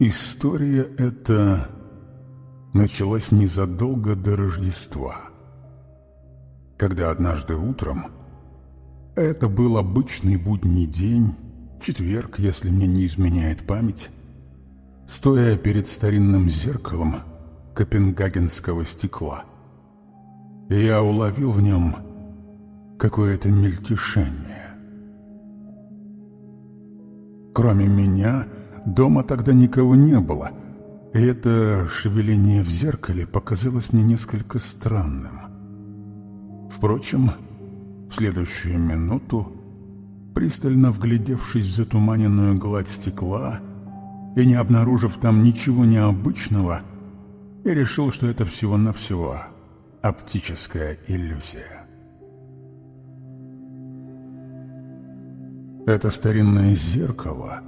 История эта началась незадолго до Рождества, когда однажды утром, это был обычный будний день, четверг, если мне не изменяет память, стоя перед старинным зеркалом копенгагенского стекла, я уловил в нем какое-то мельтешение. Кроме меня, дома тогда никого не было, и это шевеление в зеркале показалось мне несколько странным. Впрочем, в следующую минуту, пристально вглядевшись в затуманенную гладь стекла и не обнаружив там ничего необычного, я решил, что это всего-навсего оптическая иллюзия. Это старинное зеркало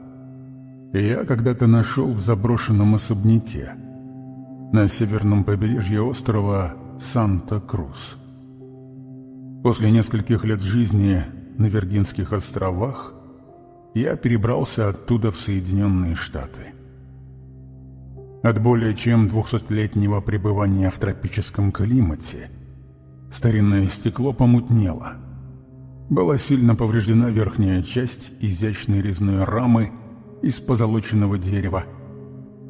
я когда-то нашел в заброшенном особняке на северном побережье острова Санта-Крус. После нескольких лет жизни на Виргинских островах я перебрался оттуда в Соединенные Штаты. От более чем двухсотлетнего пребывания в тропическом климате старинное стекло помутнело – была сильно повреждена верхняя часть изящной резной рамы из позолоченного дерева,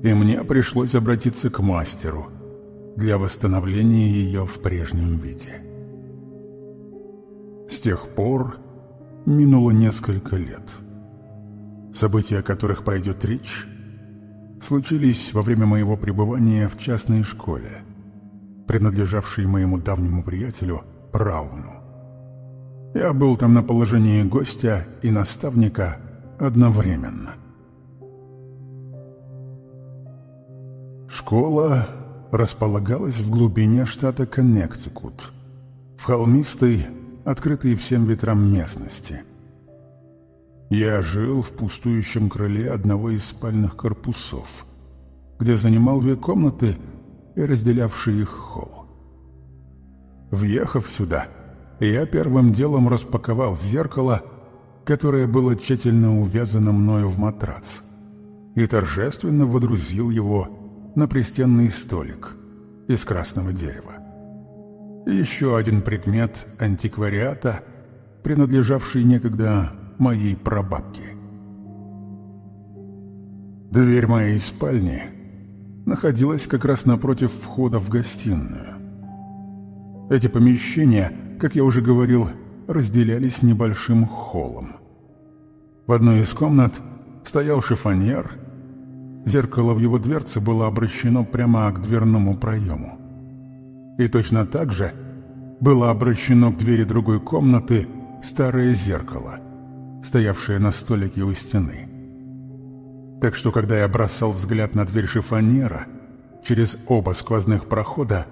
и мне пришлось обратиться к мастеру для восстановления ее в прежнем виде. С тех пор минуло несколько лет. События, о которых пойдет речь, случились во время моего пребывания в частной школе, принадлежавшей моему давнему приятелю Брауну. Я был там на положении гостя и наставника одновременно. Школа располагалась в глубине штата Коннектикут, в холмистой, открытой всем ветрам местности. Я жил в пустующем крыле одного из спальных корпусов, где занимал две комнаты и разделявший их холл. Въехав сюда, я первым делом распаковал зеркало, которое было тщательно увязано мною в матрац, и торжественно водрузил его на пристенный столик из красного дерева. Еще один предмет антиквариата, принадлежавший некогда моей прабабке. Дверь моей спальни находилась как раз напротив входа в гостиную. Эти помещения – как я уже говорил, разделялись небольшим холлом. В одной из комнат стоял шифоньер. Зеркало в его дверце было обращено прямо к дверному проему. И точно так же было обращено к двери другой комнаты старое зеркало, стоявшее на столике у стены. Так что, когда я бросал взгляд на дверь шифоньера, через оба сквозных прохода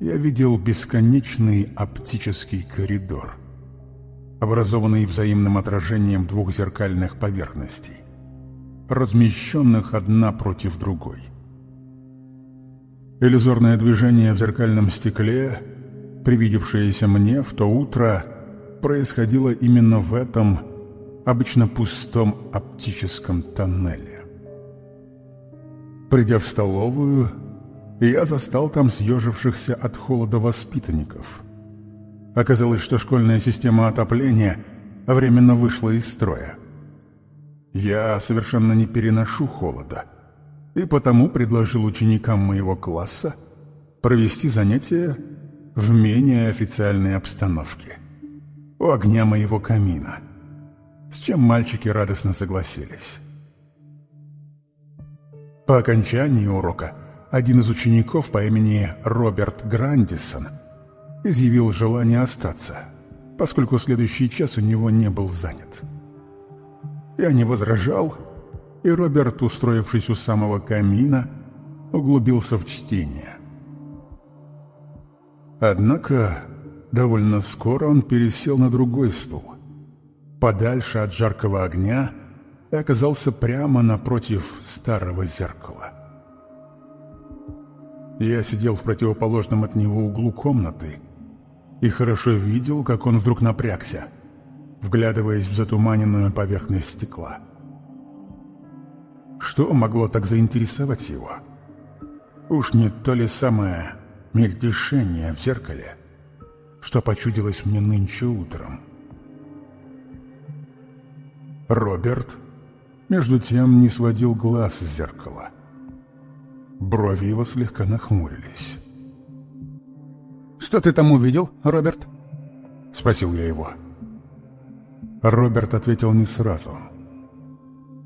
я видел бесконечный оптический коридор, образованный взаимным отражением двух зеркальных поверхностей, размещенных одна против другой. Иллюзорное движение в зеркальном стекле, привидевшееся мне в то утро, происходило именно в этом обычно пустом оптическом тоннеле. Придя в столовую, я застал там съежившихся от холода воспитанников. Оказалось, что школьная система отопления временно вышла из строя. Я совершенно не переношу холода, и потому предложил ученикам моего класса провести занятия в менее официальной обстановке, у огня моего камина, с чем мальчики радостно согласились. По окончании урока – один из учеников по имени Роберт Грандисон изъявил желание остаться, поскольку следующий час у него не был занят. Я не возражал, и Роберт, устроившись у самого камина, углубился в чтение. Однако довольно скоро он пересел на другой стул, подальше от жаркого огня, и оказался прямо напротив старого зеркала. Я сидел в противоположном от него углу комнаты и хорошо видел, как он вдруг Что могло так заинтересовать его? Уж не то ли самое мельтешение в зеркале, что почудилось мне нынче утром? Роберт, между тем, не сводил глаз с зеркала. Брови его слегка нахмурились. «Что ты там увидел, Роберт?» — спросил я его. Роберт ответил не сразу.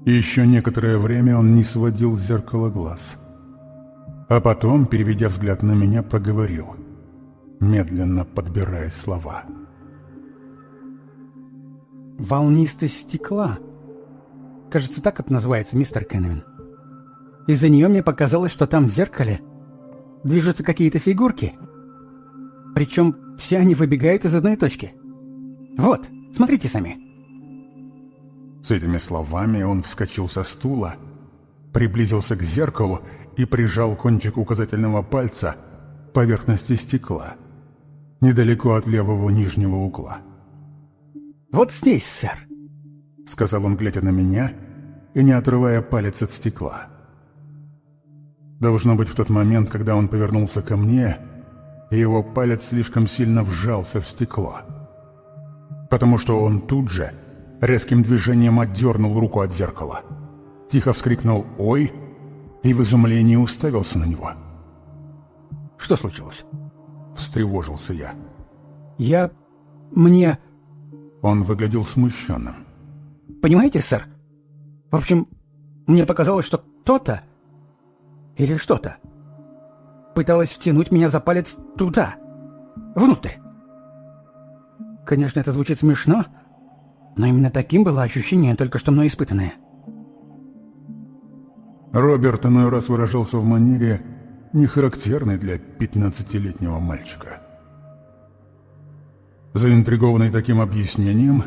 Еще некоторое время он не сводил с зеркала глаз. А потом, переведя взгляд на меня, проговорил, медленно подбирая слова. «Волнистость стекла. Кажется, так это называется, мистер Кенневин. Из-за нее мне показалось, что там в зеркале движутся какие-то фигурки. Причем все они выбегают из одной точки. Вот, смотрите сами». С этими словами он вскочил со стула, приблизился к зеркалу и прижал кончик указательного пальца к поверхности стекла, недалеко от левого нижнего угла. «Вот здесь, сэр», — сказал он, глядя на меня и не отрывая палец от стекла. Должно быть, в тот момент, когда он повернулся ко мне, его палец слишком сильно вжался в стекло, потому что он тут же резким движением отдернул руку от зеркала. Тихо вскрикнул «Ой!» и в изумлении уставился на него. «Что случилось?» — встревожился я. «Я... мне...» Он выглядел смущенным. «Понимаете, сэр? В общем, мне показалось, что кто-то или что-то пыталось втянуть меня за палец туда, внутрь. Конечно, это звучит смешно, но именно таким было ощущение, только что мной испытанное. Роберт иной раз выражался в манере, не характерной для пятнадцатилетнего мальчика. Заинтригованный таким объяснением,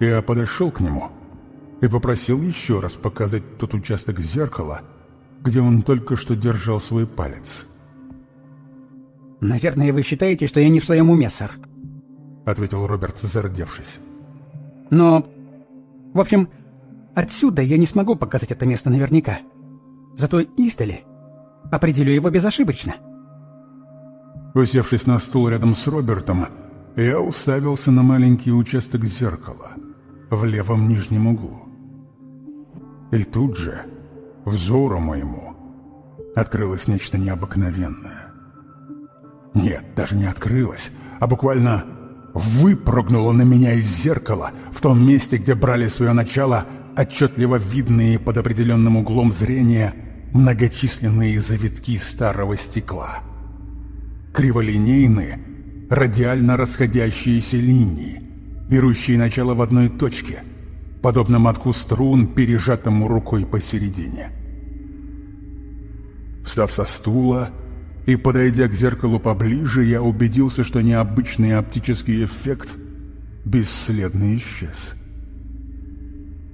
я подошел к нему и попросил еще раз показать тот участок зеркала, где он только что держал свой палец. «Наверное, вы считаете, что я не в своем уме, сэр», — ответил Роберт, зардевшись. Но... В общем, отсюда я не смогу показать это место наверняка. Зато издали определю его безошибочно. Усевшись на стул рядом с Робертом, я уставился на маленький участок зеркала в левом нижнем углу. И тут же, взору моему, открылось нечто необыкновенное. Нет, даже не открылось, а буквально выпрыгнула на меня из зеркала в том месте, где брали свое начало отчетливо видные под определенным углом зрения многочисленные завитки старого стекла. Криволинейные, радиально расходящиеся линии, берущие начало в одной точке, подобно мотку струн, пережатому рукой посередине. Встав со стула, и, подойдя к зеркалу поближе, я убедился, что необычный оптический эффект бесследно исчез.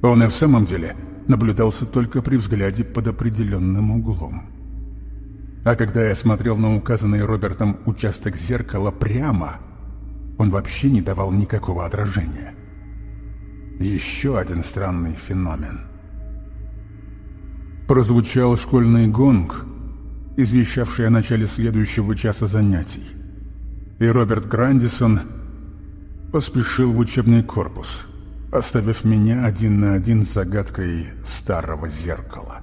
Он и в самом деле наблюдался только при взгляде под определенным углом. А когда я смотрел на указанный Робертом участок зеркала прямо, он вообще не давал никакого отражения. Еще один странный феномен. Прозвучал школьный гонг — извещавший о начале следующего часа занятий. И Роберт Грандисон поспешил в учебный корпус, оставив меня один на один с загадкой старого зеркала.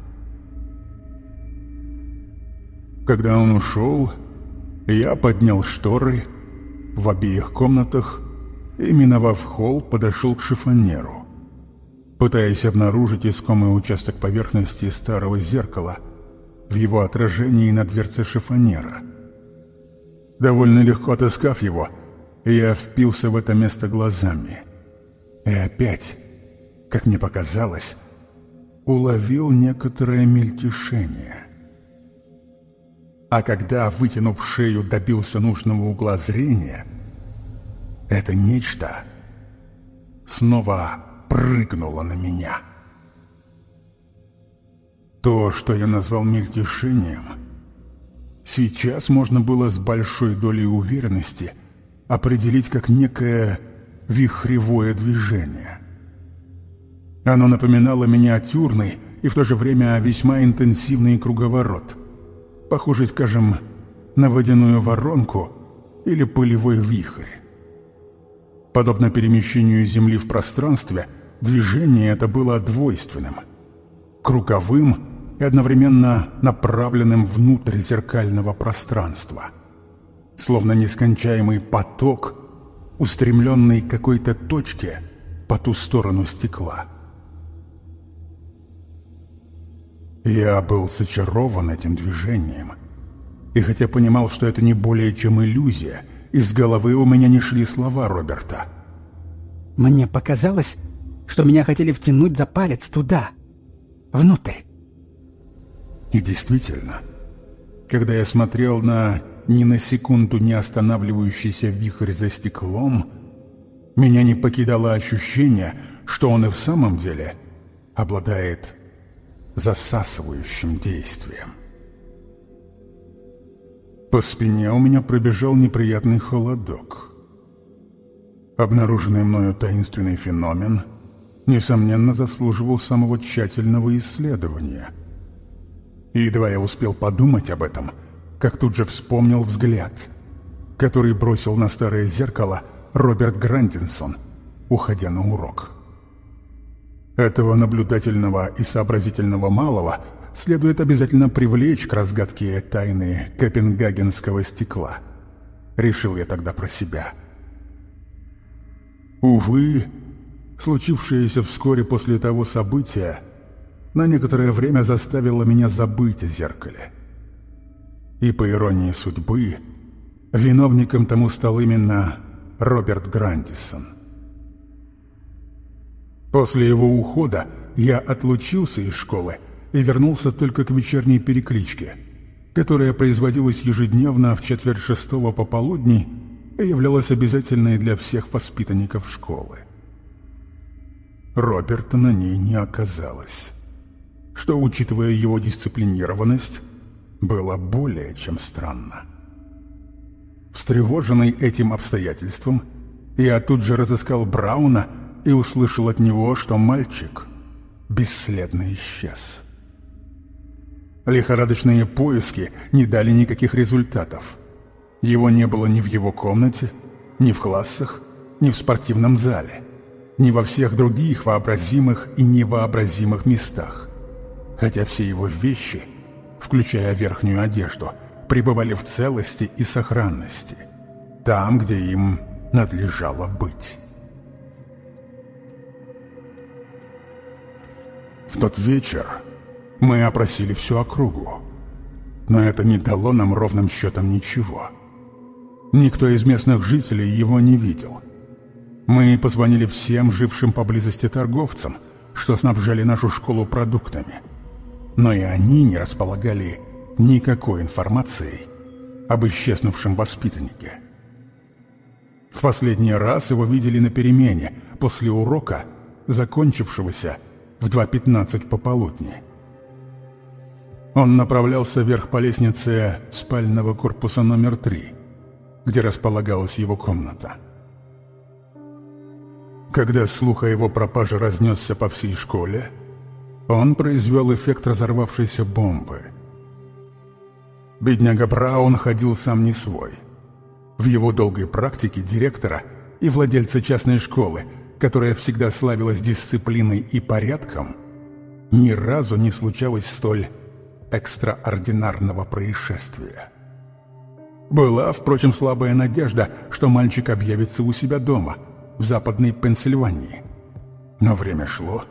Когда он ушел, я поднял шторы в обеих комнатах и, миновав холл, подошел к шифонеру, пытаясь обнаружить искомый участок поверхности старого зеркала — в его отражении на дверце шифонера. Довольно легко отыскав его, я впился в это место глазами. И опять, как мне показалось, уловил некоторое мельтешение. А когда, вытянув шею, добился нужного угла зрения, это нечто снова прыгнуло на меня. То, что я назвал мельтешением, сейчас можно было с большой долей уверенности определить как некое вихревое движение. Оно напоминало миниатюрный и в то же время весьма интенсивный круговорот, похожий, скажем, на водяную воронку или пылевой вихрь. Подобно перемещению Земли в пространстве, движение это было двойственным, круговым и одновременно направленным внутрь зеркального пространства, словно нескончаемый поток, устремленный к какой-то точке по ту сторону стекла. Я был зачарован этим движением, и хотя понимал, что это не более чем иллюзия, из головы у меня не шли слова Роберта. Мне показалось, что меня хотели втянуть за палец туда, внутрь. И действительно, когда я смотрел на ни на секунду не останавливающийся вихрь за стеклом, меня не покидало ощущение, что он и в самом деле обладает засасывающим действием. По спине у меня пробежал неприятный холодок. Обнаруженный мною таинственный феномен, несомненно, заслуживал самого тщательного исследования. И едва я успел подумать об этом, как тут же вспомнил взгляд, который бросил на старое зеркало Роберт Грандинсон, уходя на урок. Этого наблюдательного и сообразительного малого следует обязательно привлечь к разгадке тайны копенгагенского стекла. Решил я тогда про себя. Увы, случившееся вскоре после того события на некоторое время заставило меня забыть о зеркале. И по иронии судьбы, виновником тому стал именно Роберт Грандисон. После его ухода я отлучился из школы и вернулся только к вечерней перекличке, которая производилась ежедневно в четверть шестого пополудни и являлась обязательной для всех воспитанников школы. Роберта на ней не оказалось, что, учитывая его дисциплинированность, было более чем странно. Встревоженный этим обстоятельством, я тут же разыскал Брауна и услышал от него, что мальчик бесследно исчез. Лихорадочные поиски не дали никаких результатов. Его не было ни в его комнате, ни в классах, ни в спортивном зале, ни во всех других вообразимых и невообразимых местах. Хотя все его вещи, включая верхнюю одежду, пребывали в целости и сохранности, там, где им надлежало быть. В тот вечер мы опросили всю округу, но это не дало нам ровным счетом ничего. Никто из местных жителей его не видел. Мы позвонили всем жившим поблизости торговцам, что снабжали нашу школу продуктами. Но и они не располагали никакой информацией об исчезнувшем воспитаннике. В последний раз его видели на перемене после урока, закончившегося в 2.15 пополудни. Он направлялся вверх по лестнице спального корпуса номер 3, где располагалась его комната. Когда слух о его пропаже разнесся по всей школе, он произвел эффект разорвавшейся бомбы. Бедняга Браун ходил сам не свой. В его долгой практике директора и владельца частной школы – которая всегда славилась дисциплиной и порядком, ни разу не случалось столь экстраординарного происшествия. Была, впрочем, слабая надежда, что мальчик объявится у себя дома, в западной Пенсильвании. Но время шло,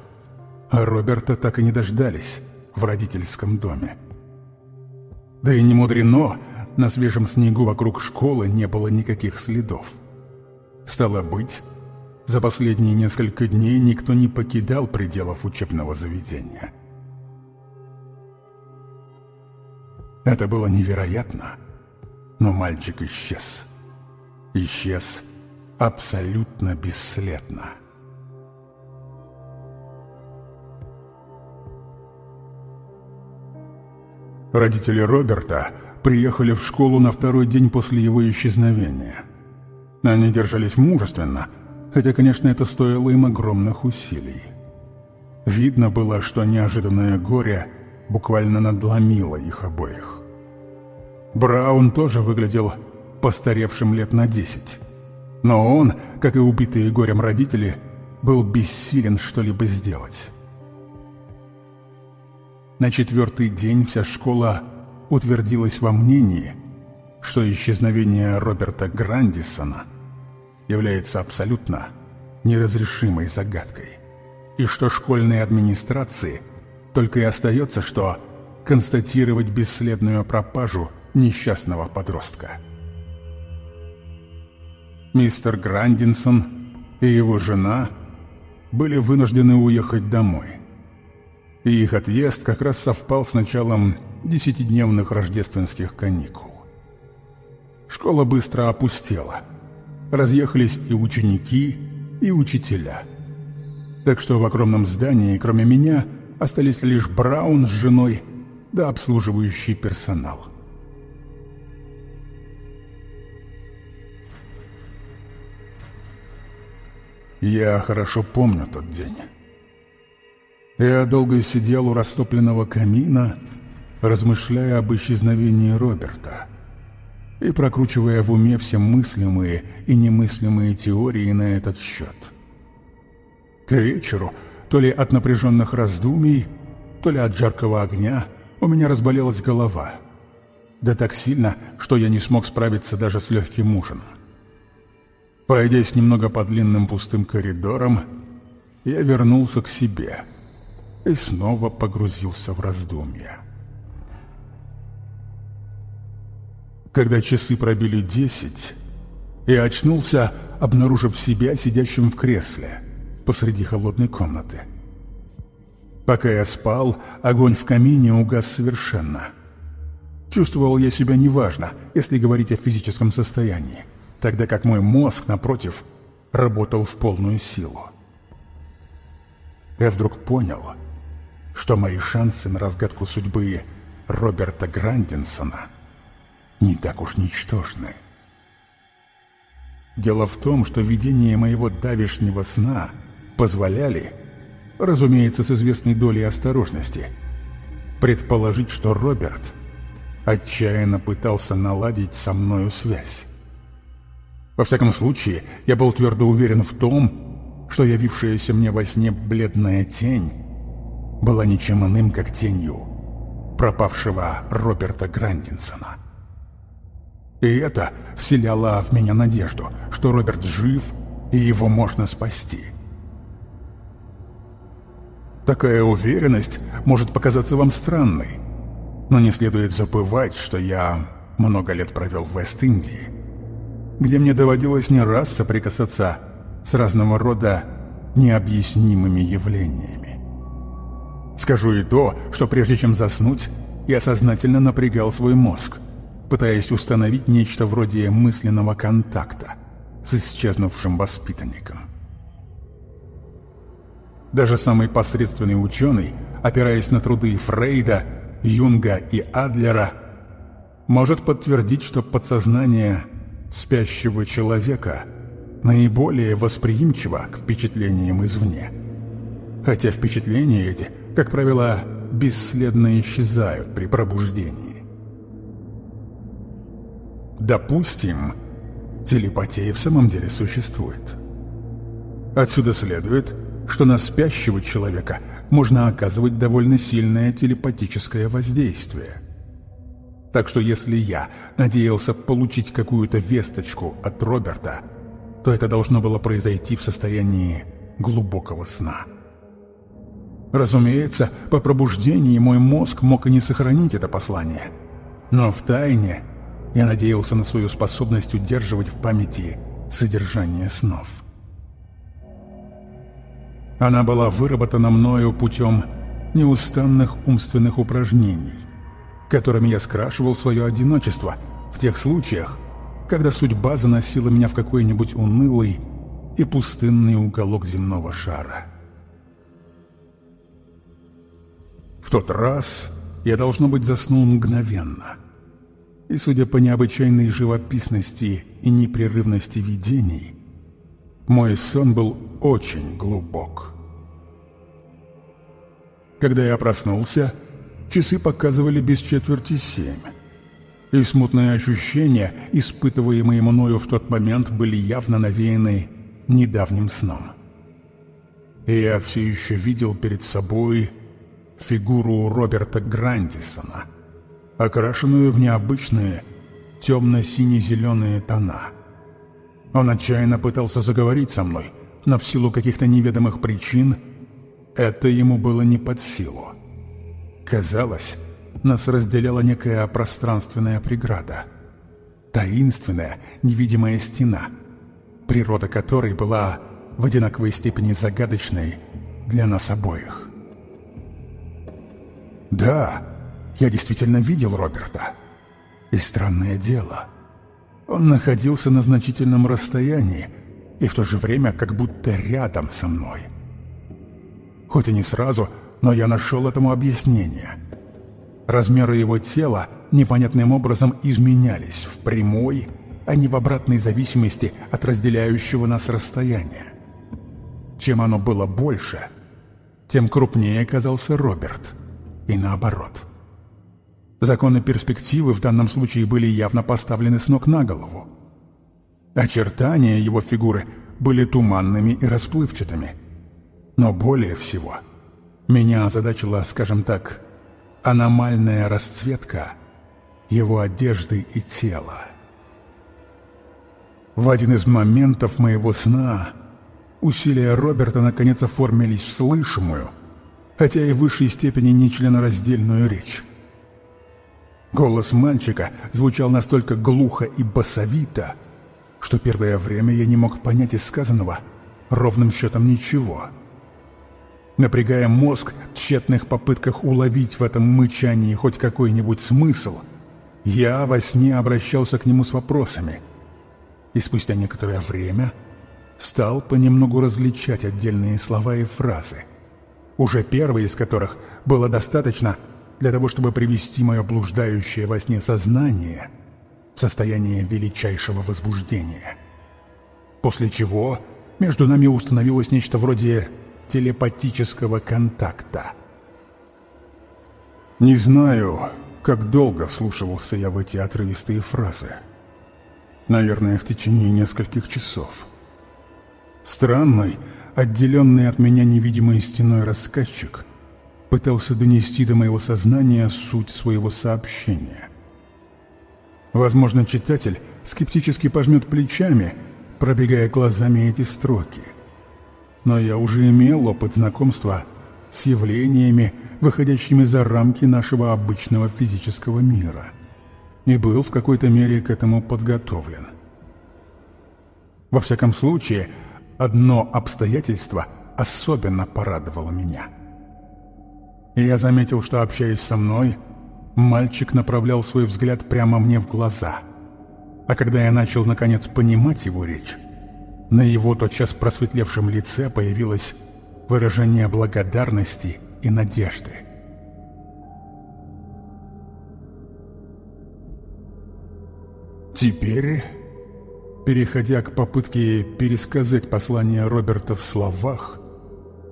а Роберта так и не дождались в родительском доме. Да и не мудрено, на свежем снегу вокруг школы не было никаких следов. Стало быть, за последние несколько дней никто не покидал пределов учебного заведения. Это было невероятно, но мальчик исчез. Исчез абсолютно бесследно. Родители Роберта приехали в школу на второй день после его исчезновения. Они держались мужественно – хотя, конечно, это стоило им огромных усилий. Видно было, что неожиданное горе буквально надломило их обоих. Браун тоже выглядел постаревшим лет на десять. Но он, как и убитые горем родители, был бессилен что-либо сделать. На четвертый день вся школа утвердилась во мнении, что исчезновение Роберта Грандисона является абсолютно неразрешимой загадкой, и что школьной администрации только и остается, что констатировать бесследную пропажу несчастного подростка. Мистер Грандинсон и его жена были вынуждены уехать домой. И их отъезд как раз совпал с началом десятидневных рождественских каникул. Школа быстро опустела. Разъехались и ученики, и учителя. Так что в огромном здании, кроме меня, остались лишь Браун с женой да обслуживающий персонал. Я хорошо помню тот день. Я долго сидел у растопленного камина, размышляя об исчезновении Роберта и прокручивая в уме все мыслимые и немыслимые теории на этот счет. К вечеру, то ли от напряженных раздумий, то ли от жаркого огня, у меня разболелась голова. Да так сильно, что я не смог справиться даже с легким ужином. Пройдясь немного по длинным пустым коридорам, я вернулся к себе и снова погрузился в раздумья. Когда часы пробили десять, я очнулся, обнаружив себя сидящим в кресле посреди холодной комнаты. Пока я спал, огонь в камине угас совершенно. Чувствовал я себя неважно, если говорить о физическом состоянии тогда как мой мозг, напротив, работал в полную силу. Я вдруг понял, что мои шансы на разгадку судьбы Роберта Грандинсона не так уж ничтожны. Дело в том, что видения моего давешнего сна позволяли, разумеется, с известной долей осторожности, предположить, что Роберт отчаянно пытался наладить со мною связь. Во всяком случае, я был твердо уверен в том, что явившаяся мне во сне бледная тень была ничем иным, как тенью пропавшего Роберта Грандинсона. И это вселяло в меня надежду, что Роберт жив и его можно спасти. Такая уверенность может показаться вам странной, но не следует забывать, что я много лет провел в Вест-Индии, где мне доводилось не раз соприкасаться с разного рода необъяснимыми явлениями. Скажу и то, что прежде чем заснуть, я сознательно напрягал свой мозг, пытаясь установить нечто вроде мысленного контакта с исчезнувшим воспитанником. Даже самый посредственный ученый, опираясь на труды Фрейда, Юнга и Адлера, может подтвердить, что подсознание спящего человека наиболее восприимчива к впечатлениям извне. Хотя впечатления эти, как правило, бесследно исчезают при пробуждении. Допустим, телепатия в самом деле существует. Отсюда следует, что на спящего человека можно оказывать довольно сильное телепатическое воздействие – так что если я надеялся получить какую-то весточку от Роберта, то это должно было произойти в состоянии глубокого сна. Разумеется, по пробуждении мой мозг мог и не сохранить это послание. Но в тайне я надеялся на свою способность удерживать в памяти содержание снов. Она была выработана мною путем неустанных умственных упражнений – которыми я скрашивал свое одиночество в тех случаях, когда судьба заносила меня в какой-нибудь унылый и пустынный уголок земного шара. В тот раз я, должно быть, заснул мгновенно. И, судя по необычайной живописности и непрерывности видений, мой сон был очень глубок. Когда я проснулся, часы показывали без четверти семь. И смутные ощущения, испытываемые мною в тот момент, были явно навеяны недавним сном. И я все еще видел перед собой фигуру Роберта Грандисона, окрашенную в необычные темно-сине-зеленые тона. Он отчаянно пытался заговорить со мной, но в силу каких-то неведомых причин это ему было не под силу. Казалось, нас разделяла некая пространственная преграда. Таинственная, невидимая стена, природа которой была в одинаковой степени загадочной для нас обоих. Да, я действительно видел Роберта. И странное дело, он находился на значительном расстоянии и в то же время как будто рядом со мной. Хоть и не сразу, но я нашел этому объяснение. Размеры его тела непонятным образом изменялись в прямой, а не в обратной зависимости от разделяющего нас расстояния. Чем оно было больше, тем крупнее казался Роберт. И наоборот. Законы перспективы в данном случае были явно поставлены с ног на голову. Очертания его фигуры были туманными и расплывчатыми. Но более всего меня озадачила, скажем так, аномальная расцветка его одежды и тела. В один из моментов моего сна Усилия Роберта наконец оформились в слышимую, хотя и в высшей степени нечленораздельную речь. Голос мальчика звучал настолько глухо и басовито, что первое время я не мог понять из сказанного ровным счетом ничего. Напрягая мозг в тщетных попытках уловить в этом мычании хоть какой-нибудь смысл, я во сне обращался к нему с вопросами. И спустя некоторое время стал понемногу различать отдельные слова и фразы, уже первые из которых было достаточно для того, чтобы привести мое блуждающее во сне сознание в состояние величайшего возбуждения. После чего между нами установилось нечто вроде телепатического контакта. Не знаю, как долго вслушивался я в эти отрывистые фразы. Наверное, в течение нескольких часов. Странный, отделенный от меня невидимой стеной рассказчик пытался донести до моего сознания суть своего сообщения. Возможно, читатель скептически пожмет плечами, пробегая глазами эти строки. Но я уже имел опыт знакомства с явлениями, выходящими за рамки нашего обычного физического мира, и был в какой-то мере к этому подготовлен. Во всяком случае, Одно обстоятельство особенно порадовало меня. я заметил, что, общаясь со мной, мальчик направлял свой взгляд прямо мне в глаза. А когда я начал, наконец, понимать его речь, на его тотчас просветлевшем лице появилось выражение благодарности и надежды. Теперь переходя к попытке пересказать послание Роберта в словах,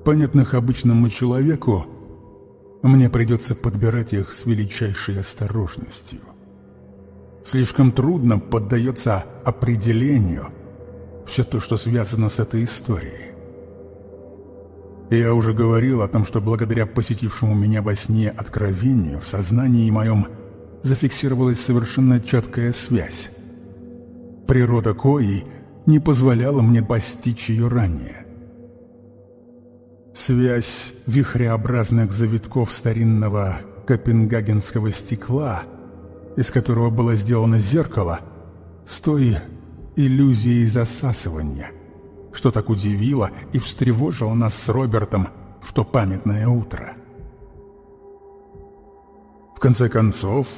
понятных обычному человеку, мне придется подбирать их с величайшей осторожностью. Слишком трудно поддается определению все то, что связано с этой историей. Я уже говорил о том, что благодаря посетившему меня во сне откровению в сознании моем зафиксировалась совершенно четкая связь природа кои не позволяла мне постичь ее ранее. Связь вихреобразных завитков старинного копенгагенского стекла, из которого было сделано зеркало, с той иллюзией засасывания, что так удивило и встревожило нас с Робертом в то памятное утро. В конце концов,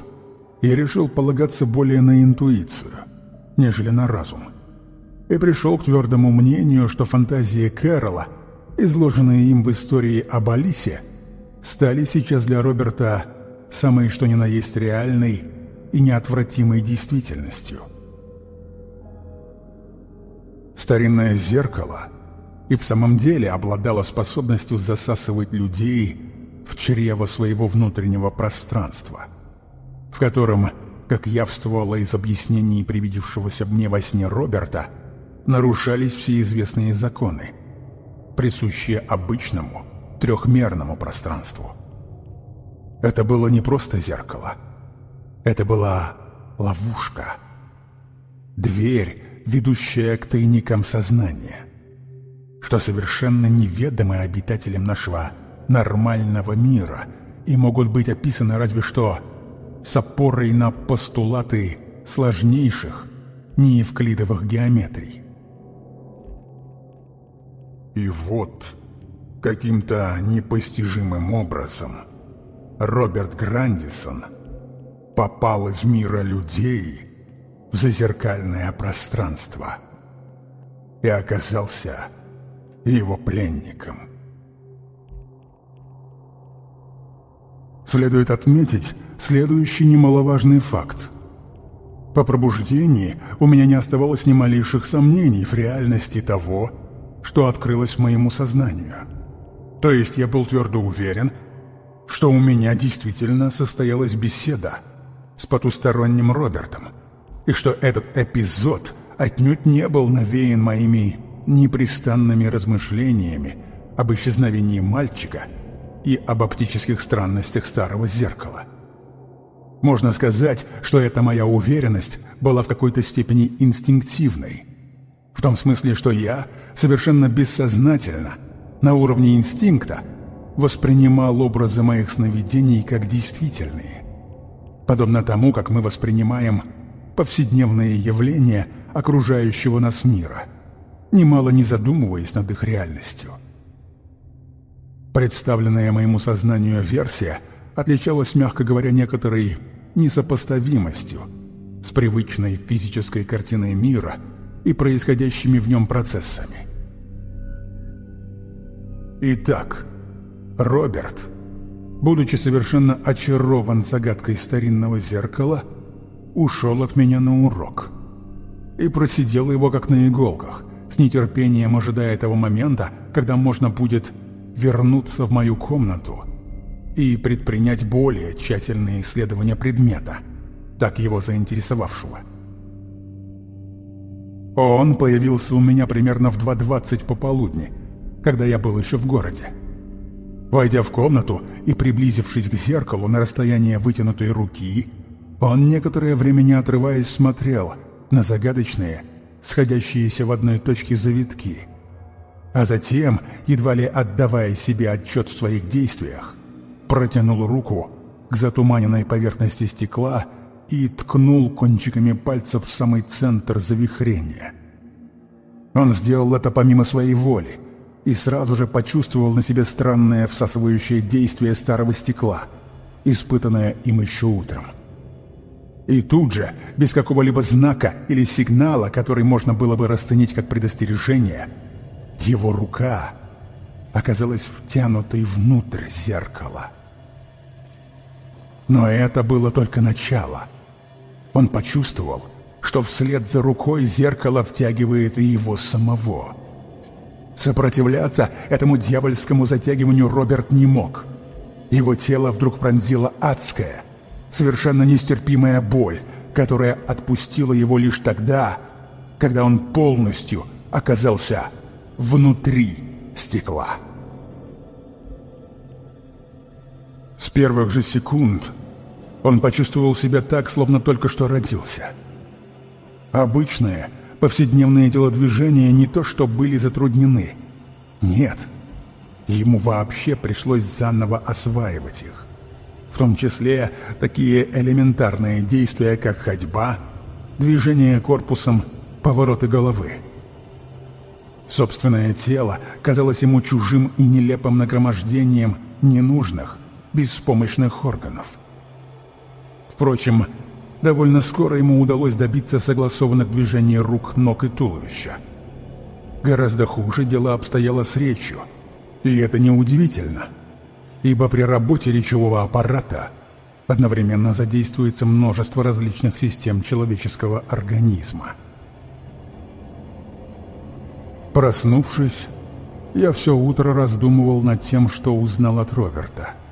я решил полагаться более на интуицию – нежели на разум. И пришел к твердому мнению, что фантазии Кэрола, изложенные им в истории об Алисе, стали сейчас для Роберта самой что ни на есть реальной и неотвратимой действительностью. Старинное зеркало и в самом деле обладало способностью засасывать людей в чрево своего внутреннего пространства, в котором, как явствовало из объяснений привидевшегося мне во сне Роберта, нарушались все известные законы, присущие обычному трехмерному пространству. Это было не просто зеркало. Это была ловушка. Дверь, ведущая к тайникам сознания, что совершенно неведомы обитателям нашего нормального мира и могут быть описаны разве что с опорой на постулаты сложнейших неевклидовых геометрий. И вот, каким-то непостижимым образом, Роберт Грандисон попал из мира людей в зазеркальное пространство и оказался его пленником. Следует отметить следующий немаловажный факт. По пробуждении у меня не оставалось ни малейших сомнений в реальности того, что открылось моему сознанию. То есть я был твердо уверен, что у меня действительно состоялась беседа с потусторонним Робертом, и что этот эпизод отнюдь не был навеян моими непрестанными размышлениями об исчезновении мальчика и об оптических странностях старого зеркала. Можно сказать, что эта моя уверенность была в какой-то степени инстинктивной – в том смысле, что я совершенно бессознательно, на уровне инстинкта, воспринимал образы моих сновидений как действительные. Подобно тому, как мы воспринимаем повседневные явления окружающего нас мира, немало не задумываясь над их реальностью. Представленная моему сознанию версия отличалась, мягко говоря, некоторой несопоставимостью с привычной физической картиной мира – и происходящими в нем процессами. Итак, Роберт, будучи совершенно очарован загадкой старинного зеркала, ушел от меня на урок и просидел его как на иголках, с нетерпением ожидая того момента, когда можно будет вернуться в мою комнату и предпринять более тщательные исследования предмета, так его заинтересовавшего. Он появился у меня примерно в 2.20 пополудни, когда я был еще в городе. Войдя в комнату и приблизившись к зеркалу на расстояние вытянутой руки, он некоторое время не отрываясь смотрел на загадочные, сходящиеся в одной точке завитки, а затем, едва ли отдавая себе отчет в своих действиях, протянул руку к затуманенной поверхности стекла и ткнул кончиками пальцев в самый центр завихрения. Он сделал это помимо своей воли и сразу же почувствовал на себе странное всасывающее действие старого стекла, испытанное им еще утром. И тут же, без какого-либо знака или сигнала, который можно было бы расценить как предостережение, его рука оказалась втянутой внутрь зеркала. Но это было только начало — он почувствовал, что вслед за рукой зеркало втягивает и его самого. Сопротивляться этому дьявольскому затягиванию Роберт не мог. Его тело вдруг пронзила адская, совершенно нестерпимая боль, которая отпустила его лишь тогда, когда он полностью оказался внутри стекла. С первых же секунд он почувствовал себя так, словно только что родился. Обычные, повседневные телодвижения не то что были затруднены. Нет. Ему вообще пришлось заново осваивать их. В том числе такие элементарные действия, как ходьба, движение корпусом, повороты головы. Собственное тело казалось ему чужим и нелепым нагромождением ненужных, беспомощных органов – Впрочем, довольно скоро ему удалось добиться согласованных движений рук, ног и туловища. Гораздо хуже дело обстояло с речью. И это неудивительно, ибо при работе речевого аппарата одновременно задействуется множество различных систем человеческого организма. Проснувшись, я все утро раздумывал над тем, что узнал от Роберта –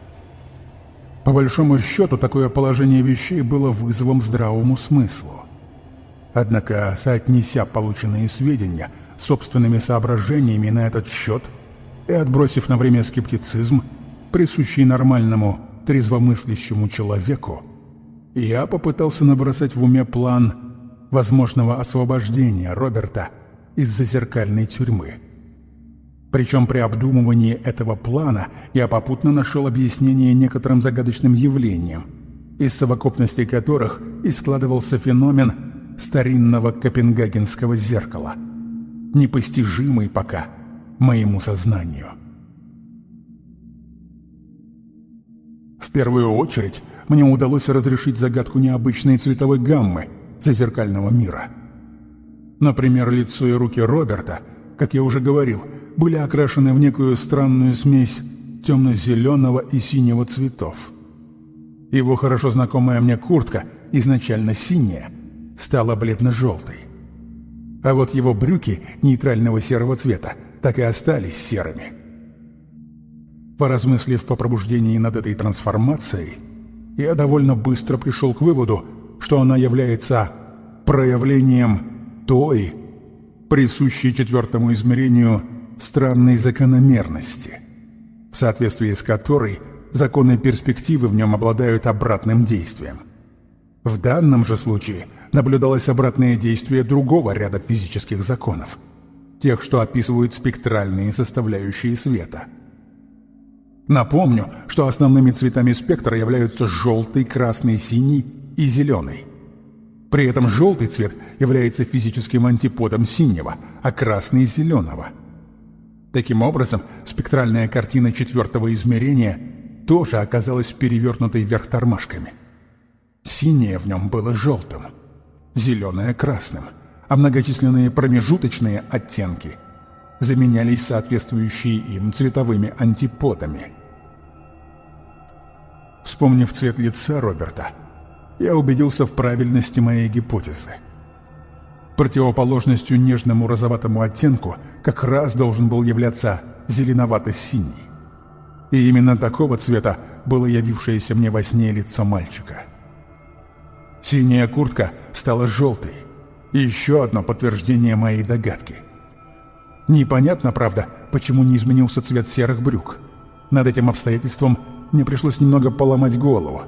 По большому счету, такое положение вещей было вызовом здравому смыслу. Однако, соотнеся полученные сведения собственными соображениями на этот счет и отбросив на время скептицизм, присущий нормальному трезвомыслящему человеку, я попытался набросать в уме план возможного освобождения Роберта из зазеркальной тюрьмы. Причем при обдумывании этого плана я попутно нашел объяснение некоторым загадочным явлениям, из совокупности которых и складывался феномен старинного копенгагенского зеркала, непостижимый пока моему сознанию. В первую очередь мне удалось разрешить загадку необычной цветовой гаммы зазеркального мира. Например, лицо и руки Роберта, как я уже говорил, были окрашены в некую странную смесь темно-зеленого и синего цветов. Его хорошо знакомая мне куртка, изначально синяя, стала бледно-желтой. А вот его брюки нейтрального серого цвета так и остались серыми. Поразмыслив по пробуждении над этой трансформацией, я довольно быстро пришел к выводу, что она является проявлением той, присущей четвертому измерению странной закономерности, в соответствии с которой законы перспективы в нем обладают обратным действием. В данном же случае наблюдалось обратное действие другого ряда физических законов, тех, что описывают спектральные составляющие света – Напомню, что основными цветами спектра являются желтый, красный, синий и зеленый. При этом желтый цвет является физическим антиподом синего, а красный – зеленого. Таким образом, спектральная картина четвертого измерения тоже оказалась перевернутой вверх тормашками. Синее в нем было желтым, зеленое – красным, а многочисленные промежуточные оттенки – заменялись соответствующие им цветовыми антиподами. Вспомнив цвет лица Роберта, я убедился в правильности моей гипотезы. Противоположностью нежному розоватому оттенку как раз должен был являться зеленовато-синий. И именно такого цвета было явившееся мне во сне лицо мальчика. Синяя куртка стала желтой. И еще одно подтверждение моей догадки – Непонятно, правда, почему не изменился цвет серых брюк. Над этим обстоятельством мне пришлось немного поломать голову,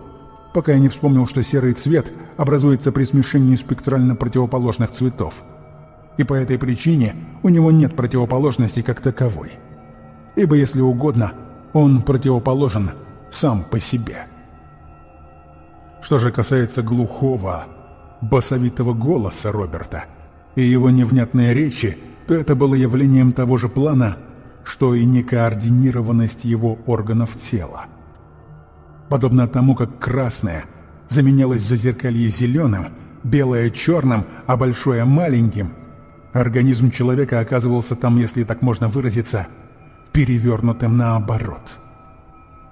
пока я не вспомнил, что серый цвет образуется при смешении спектрально противоположных цветов. И по этой причине у него нет противоположности как таковой. Ибо, если угодно, он противоположен сам по себе. Что же касается глухого, басовитого голоса Роберта и его невнятной речи, то это было явлением того же плана, что и некоординированность его органов тела. Подобно тому, как красное заменялось в зазеркалье зеленым, белое черным, а большое маленьким, организм человека оказывался там, если так можно выразиться, перевернутым наоборот.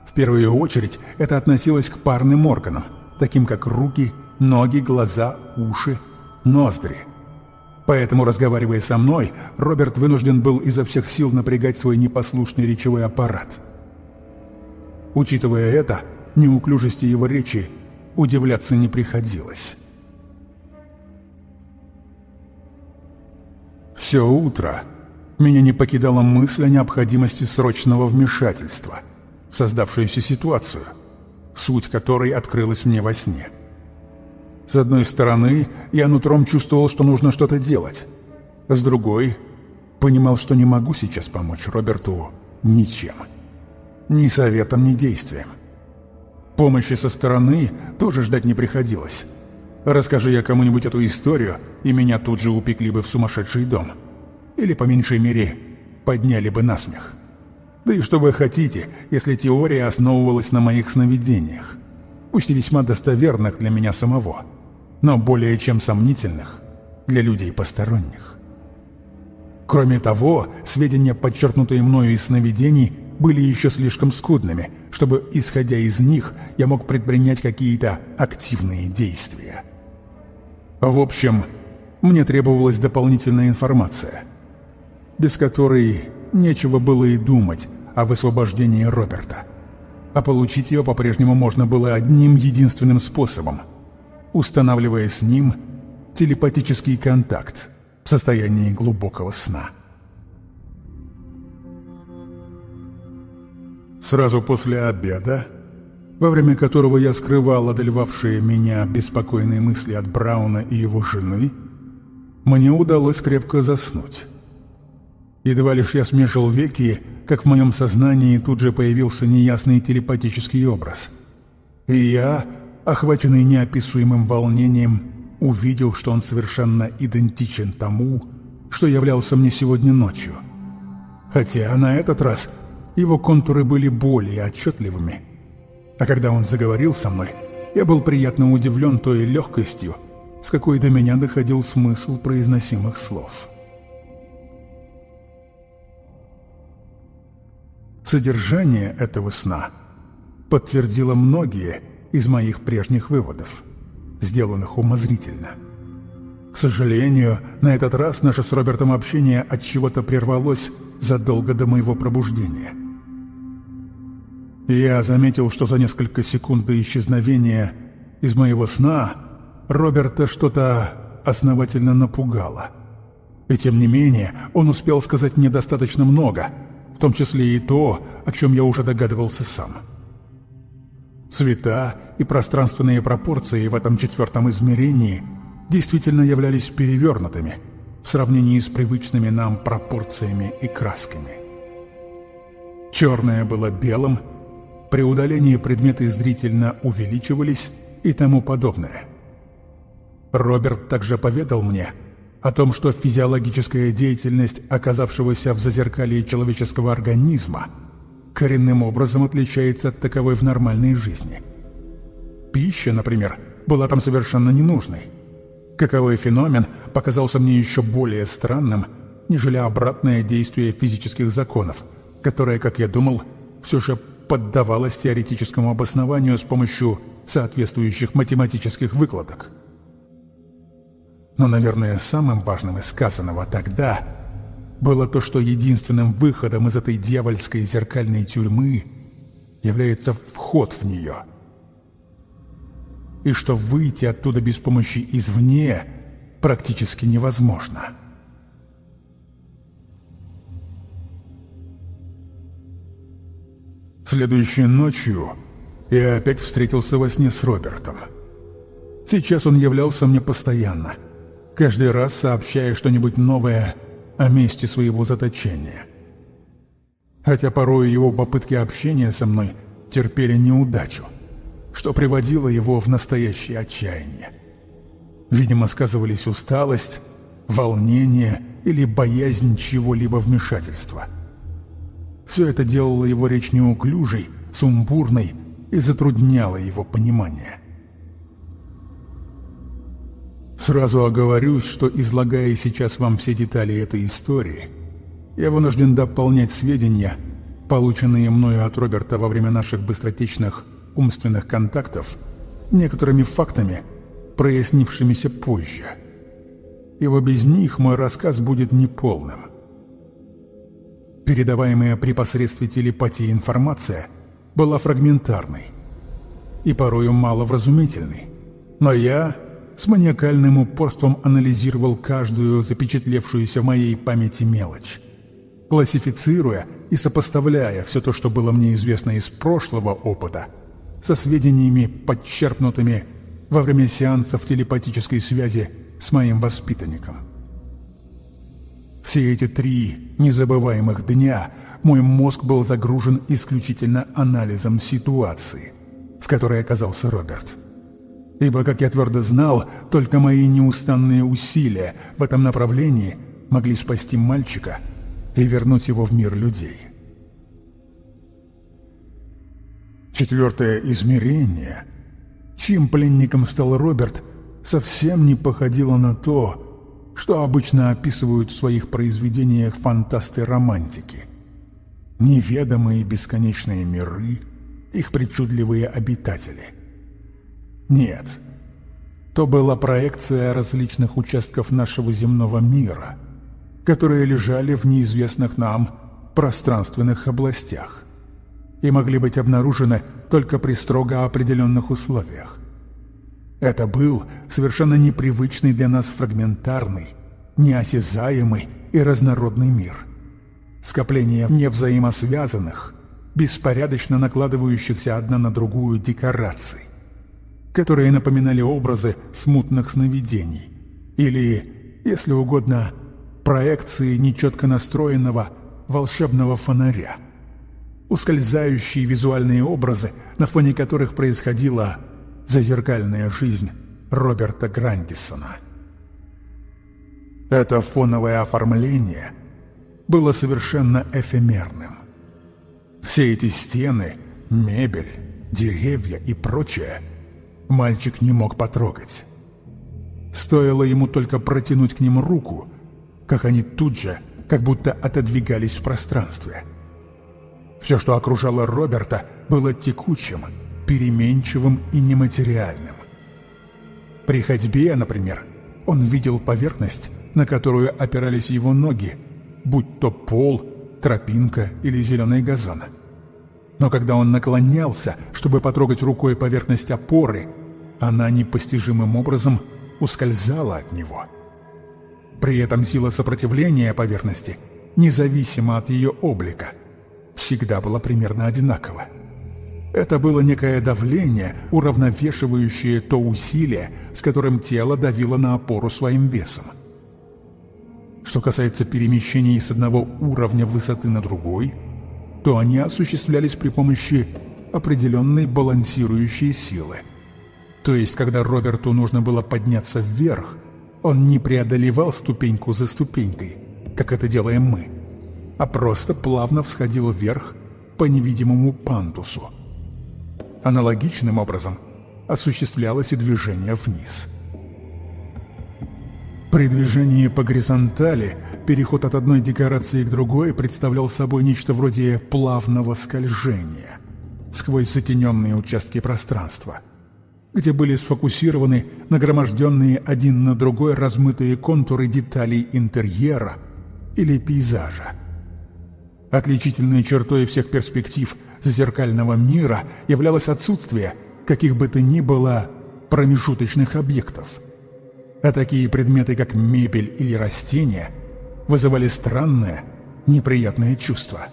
В первую очередь это относилось к парным органам, таким как руки, ноги, глаза, уши, ноздри – Поэтому, разговаривая со мной, Роберт вынужден был изо всех сил напрягать свой непослушный речевой аппарат. Учитывая это, неуклюжести его речи удивляться не приходилось. Все утро меня не покидала мысль о необходимости срочного вмешательства в создавшуюся ситуацию, суть которой открылась мне во сне. — с одной стороны, я нутром чувствовал, что нужно что-то делать. С другой, понимал, что не могу сейчас помочь Роберту ничем. Ни советом, ни действием. Помощи со стороны тоже ждать не приходилось. Расскажи я кому-нибудь эту историю, и меня тут же упекли бы в сумасшедший дом. Или, по меньшей мере, подняли бы на смех. Да и что вы хотите, если теория основывалась на моих сновидениях? Пусть и весьма достоверных для меня самого но более чем сомнительных для людей посторонних. Кроме того, сведения, подчеркнутые мною из сновидений, были еще слишком скудными, чтобы, исходя из них, я мог предпринять какие-то активные действия. В общем, мне требовалась дополнительная информация, без которой нечего было и думать о высвобождении Роберта. а получить ее по-прежнему можно было одним единственным способом – устанавливая с ним телепатический контакт в состоянии глубокого сна. Сразу после обеда, во время которого я скрывал одолевавшие меня беспокойные мысли от Брауна и его жены, мне удалось крепко заснуть. Едва лишь я смешал веки, как в моем сознании тут же появился неясный телепатический образ. И я, охваченный неописуемым волнением, увидел, что он совершенно идентичен тому, что являлся мне сегодня ночью. Хотя на этот раз его контуры были более отчетливыми. А когда он заговорил со мной, я был приятно удивлен той легкостью, с какой до меня доходил смысл произносимых слов. Содержание этого сна подтвердило многие из моих прежних выводов, сделанных умозрительно. К сожалению, на этот раз наше с Робертом общение от чего-то прервалось задолго до моего пробуждения. Я заметил, что за несколько секунд до исчезновения из моего сна Роберта что-то основательно напугало. И тем не менее, он успел сказать мне достаточно много — в том числе и то, о чем я уже догадывался сам. Цвета и пространственные пропорции в этом четвертом измерении действительно являлись перевернутыми в сравнении с привычными нам пропорциями и красками. Черное было белым, при удалении предметы зрительно увеличивались и тому подобное. Роберт также поведал мне, о том, что физиологическая деятельность оказавшегося в зазеркалье человеческого организма коренным образом отличается от таковой в нормальной жизни. Пища, например, была там совершенно ненужной. Каковой феномен показался мне еще более странным, нежели обратное действие физических законов, которое, как я думал, все же поддавалось теоретическому обоснованию с помощью соответствующих математических выкладок. Но, наверное, самым важным из сказанного тогда было то, что единственным выходом из этой дьявольской зеркальной тюрьмы является вход в нее. И что выйти оттуда без помощи извне практически невозможно. Следующей ночью я опять встретился во сне с Робертом. Сейчас он являлся мне постоянно – каждый раз сообщая что-нибудь новое о месте своего заточения. Хотя порой его попытки общения со мной терпели неудачу, что приводило его в настоящее отчаяние. Видимо, сказывались усталость, волнение или боязнь чего-либо вмешательства. Все это делало его речь неуклюжей, сумбурной и затрудняло его понимание. Сразу оговорюсь, что излагая сейчас вам все детали этой истории, я вынужден дополнять сведения, полученные мною от Роберта во время наших быстротечных умственных контактов, некоторыми фактами, прояснившимися позже. Ибо без них мой рассказ будет неполным. Передаваемая при посредстве телепатии информация была фрагментарной и порою маловразумительной. Но я с маниакальным упорством анализировал каждую запечатлевшуюся в моей памяти мелочь, классифицируя и сопоставляя все то, что было мне известно из прошлого опыта, со сведениями, подчерпнутыми во время сеансов телепатической связи с моим воспитанником. Все эти три незабываемых дня мой мозг был загружен исключительно анализом ситуации, в которой оказался Роберт ибо, как я твердо знал, только мои неустанные усилия в этом направлении могли спасти мальчика и вернуть его в мир людей. Четвертое измерение, чьим пленником стал Роберт, совсем не походило на то, что обычно описывают в своих произведениях фантасты-романтики. Неведомые бесконечные миры, их причудливые обитатели — нет. То была проекция различных участков нашего земного мира, которые лежали в неизвестных нам пространственных областях. и могли быть обнаружены только при строго определенных условиях. Это был совершенно непривычный для нас фрагментарный, неосязаемый и разнородный мир. Скопление невзаимосвязанных, беспорядочно накладывающихся одна на другую декораций, которые напоминали образы смутных сновидений или, если угодно, проекции нечетко настроенного волшебного фонаря. Ускользающие визуальные образы, на фоне которых происходила зазеркальная жизнь Роберта Грандисона. Это фоновое оформление было совершенно эфемерным. Все эти стены, мебель, деревья и прочее мальчик не мог потрогать. Стоило ему только протянуть к ним руку, как они тут же как будто отодвигались в пространстве. Все, что окружало Роберта, было текучим – переменчивым и нематериальным. При ходьбе, например, он видел поверхность, на которую опирались его ноги, будь то пол, тропинка или зеленый газон. Но когда он наклонялся, чтобы потрогать рукой поверхность опоры, она непостижимым образом ускользала от него. При этом сила сопротивления поверхности, независимо от ее облика, всегда была примерно одинакова. Это было некое давление, уравновешивающее то усилие, с которым тело давило на опору своим весом. Что касается перемещений с одного уровня высоты на другой, то они осуществлялись при помощи определенной балансирующей силы. То есть, когда Роберту нужно было подняться вверх, он не преодолевал ступеньку за ступенькой, как это делаем мы, а просто плавно всходил вверх по невидимому пандусу. Аналогичным образом осуществлялось и движение вниз. При движении по горизонтали переход от одной декорации к другой представлял собой нечто вроде плавного скольжения сквозь затененные участки пространства, где были сфокусированы нагроможденные один на другой размытые контуры деталей интерьера или пейзажа. Отличительной чертой всех перспектив зеркального мира являлось отсутствие каких бы то ни было промежуточных объектов. А такие предметы, как мебель или растения, вызывали странное, неприятное чувство.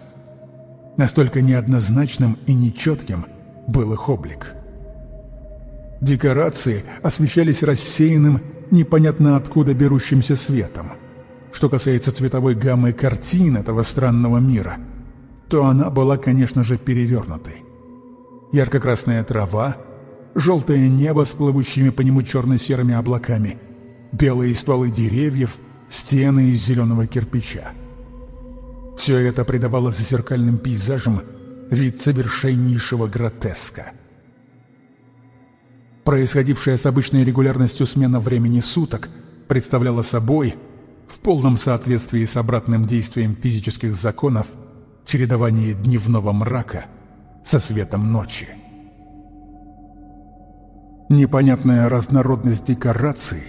Настолько неоднозначным и нечетким был их облик. Декорации освещались рассеянным, непонятно откуда берущимся светом. Что касается цветовой гаммы картин этого странного мира – то она была, конечно же, перевернутой. Ярко-красная трава, желтое небо с плывущими по нему черно-серыми облаками, белые стволы деревьев, стены из зеленого кирпича. Все это придавало зазеркальным пейзажам вид совершеннейшего гротеска. Происходившая с обычной регулярностью смена времени суток представляла собой, в полном соответствии с обратным действием физических законов, чередование дневного мрака со светом ночи. Непонятная разнородность декораций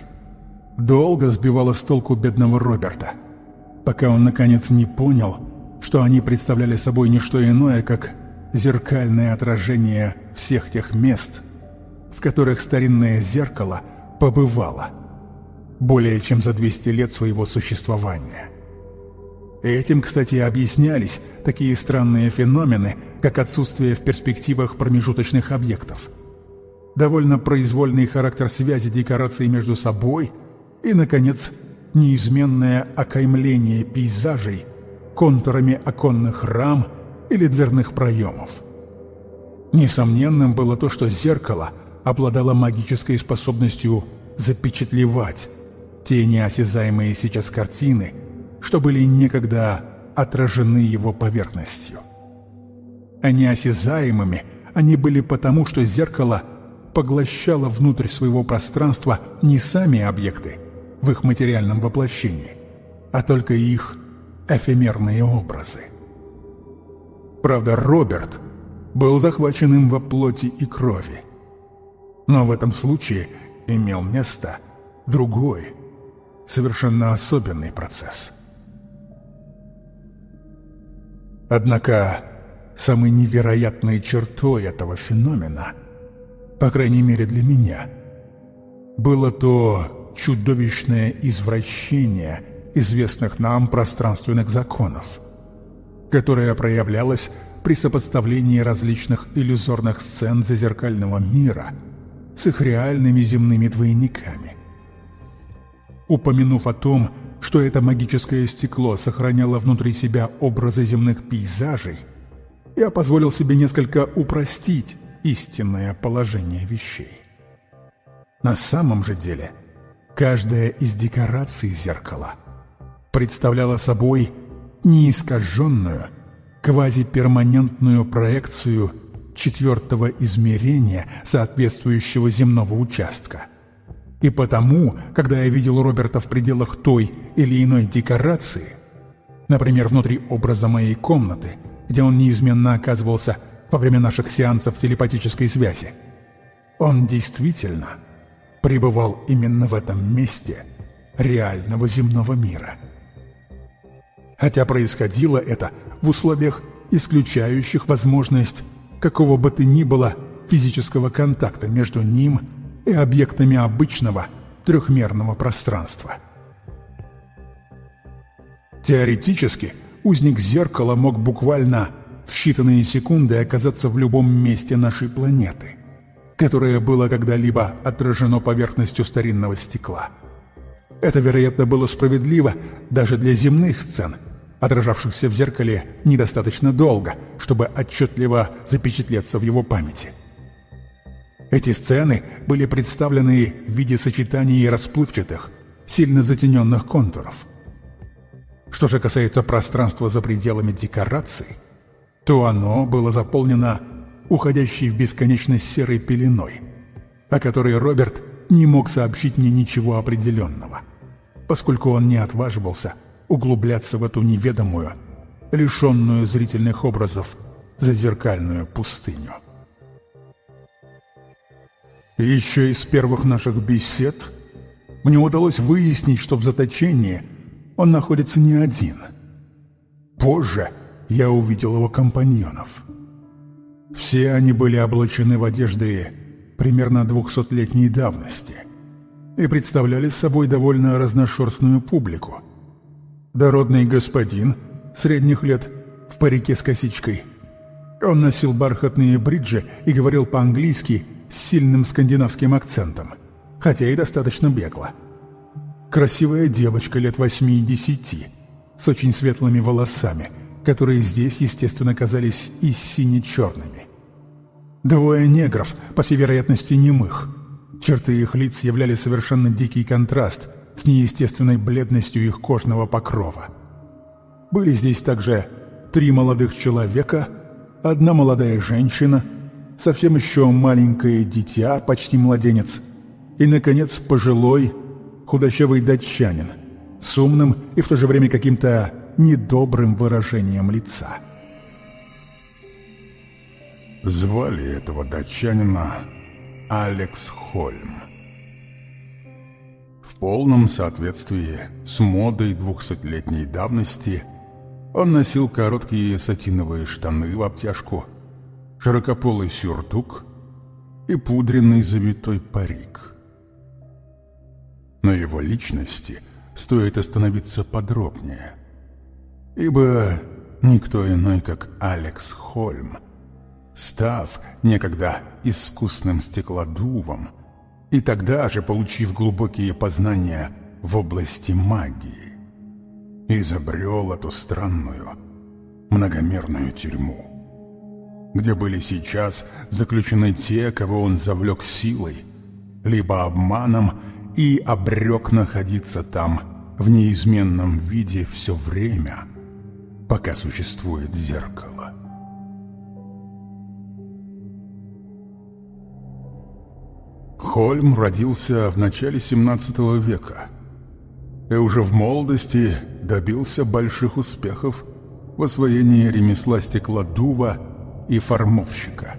долго сбивала с толку бедного Роберта, пока он наконец не понял, что они представляли собой не что иное, как зеркальное отражение всех тех мест, в которых старинное зеркало побывало более чем за 200 лет своего существования. Этим, кстати, объяснялись такие странные феномены, как отсутствие в перспективах промежуточных объектов. Довольно произвольный характер связи декораций между собой и, наконец, неизменное окаймление пейзажей контурами оконных рам или дверных проемов. Несомненным было то, что зеркало обладало магической способностью запечатлевать те неосязаемые сейчас картины – что были некогда отражены его поверхностью. А неосязаемыми они были потому, что зеркало поглощало внутрь своего пространства не сами объекты в их материальном воплощении, а только их эфемерные образы. Правда, Роберт был захвачен им во плоти и крови. Но в этом случае имел место другой, совершенно особенный процесс – Однако самой невероятной чертой этого феномена, по крайней мере для меня, было то чудовищное извращение известных нам пространственных законов, которое проявлялось при сопоставлении различных иллюзорных сцен зазеркального мира с их реальными земными двойниками. Упомянув о том, что это магическое стекло сохраняло внутри себя образы земных пейзажей, я позволил себе несколько упростить истинное положение вещей. На самом же деле, каждая из декораций зеркала представляла собой неискаженную, квазиперманентную проекцию четвертого измерения соответствующего земного участка. И потому, когда я видел Роберта в пределах той или иной декорации, например, внутри образа моей комнаты, где он неизменно оказывался во время наших сеансов телепатической связи, он действительно пребывал именно в этом месте реального земного мира. Хотя происходило это в условиях, исключающих возможность какого бы то ни было физического контакта между ним и объектами обычного трехмерного пространства. Теоретически, узник зеркала мог буквально в считанные секунды оказаться в любом месте нашей планеты, которое было когда-либо отражено поверхностью старинного стекла. Это, вероятно, было справедливо даже для земных сцен – отражавшихся в зеркале недостаточно долго, чтобы отчетливо запечатлеться в его памяти. Эти сцены были представлены в виде сочетаний расплывчатых, сильно затененных контуров. Что же касается пространства за пределами декораций, то оно было заполнено уходящей в бесконечность серой пеленой, о которой Роберт не мог сообщить мне ничего определенного, поскольку он не отваживался углубляться в эту неведомую, лишенную зрительных образов, зазеркальную пустыню. И еще из первых наших бесед мне удалось выяснить, что в заточении он находится не один. Позже я увидел его компаньонов. Все они были облачены в одежды примерно двухсотлетней давности и представляли собой довольно разношерстную публику – Дородный господин, средних лет, в парике с косичкой. Он носил бархатные бриджи и говорил по-английски с сильным скандинавским акцентом, хотя и достаточно бегло. Красивая девочка лет восьми-десяти, с очень светлыми волосами, которые здесь, естественно, казались и сине-черными. Двое негров, по всей вероятности, немых. Черты их лиц являли совершенно дикий контраст – с неестественной бледностью их кожного покрова. Были здесь также три молодых человека, одна молодая женщина, совсем еще маленькое дитя, почти младенец, и, наконец, пожилой, худощавый датчанин с умным и в то же время каким-то недобрым выражением лица. Звали этого датчанина Алекс Хольм полном соответствии с модой двухсотлетней давности он носил короткие сатиновые штаны в обтяжку, широкополый сюртук и пудренный завитой парик. На его личности стоит остановиться подробнее, ибо никто иной, как Алекс Хольм, став некогда искусным стеклодувом, и тогда же, получив глубокие познания в области магии, изобрел эту странную, многомерную тюрьму, где были сейчас заключены те, кого он завлек силой, либо обманом и обрек находиться там в неизменном виде все время, пока существует зеркало. Хольм родился в начале 17 века и уже в молодости добился больших успехов в освоении ремесла стеклодува и формовщика.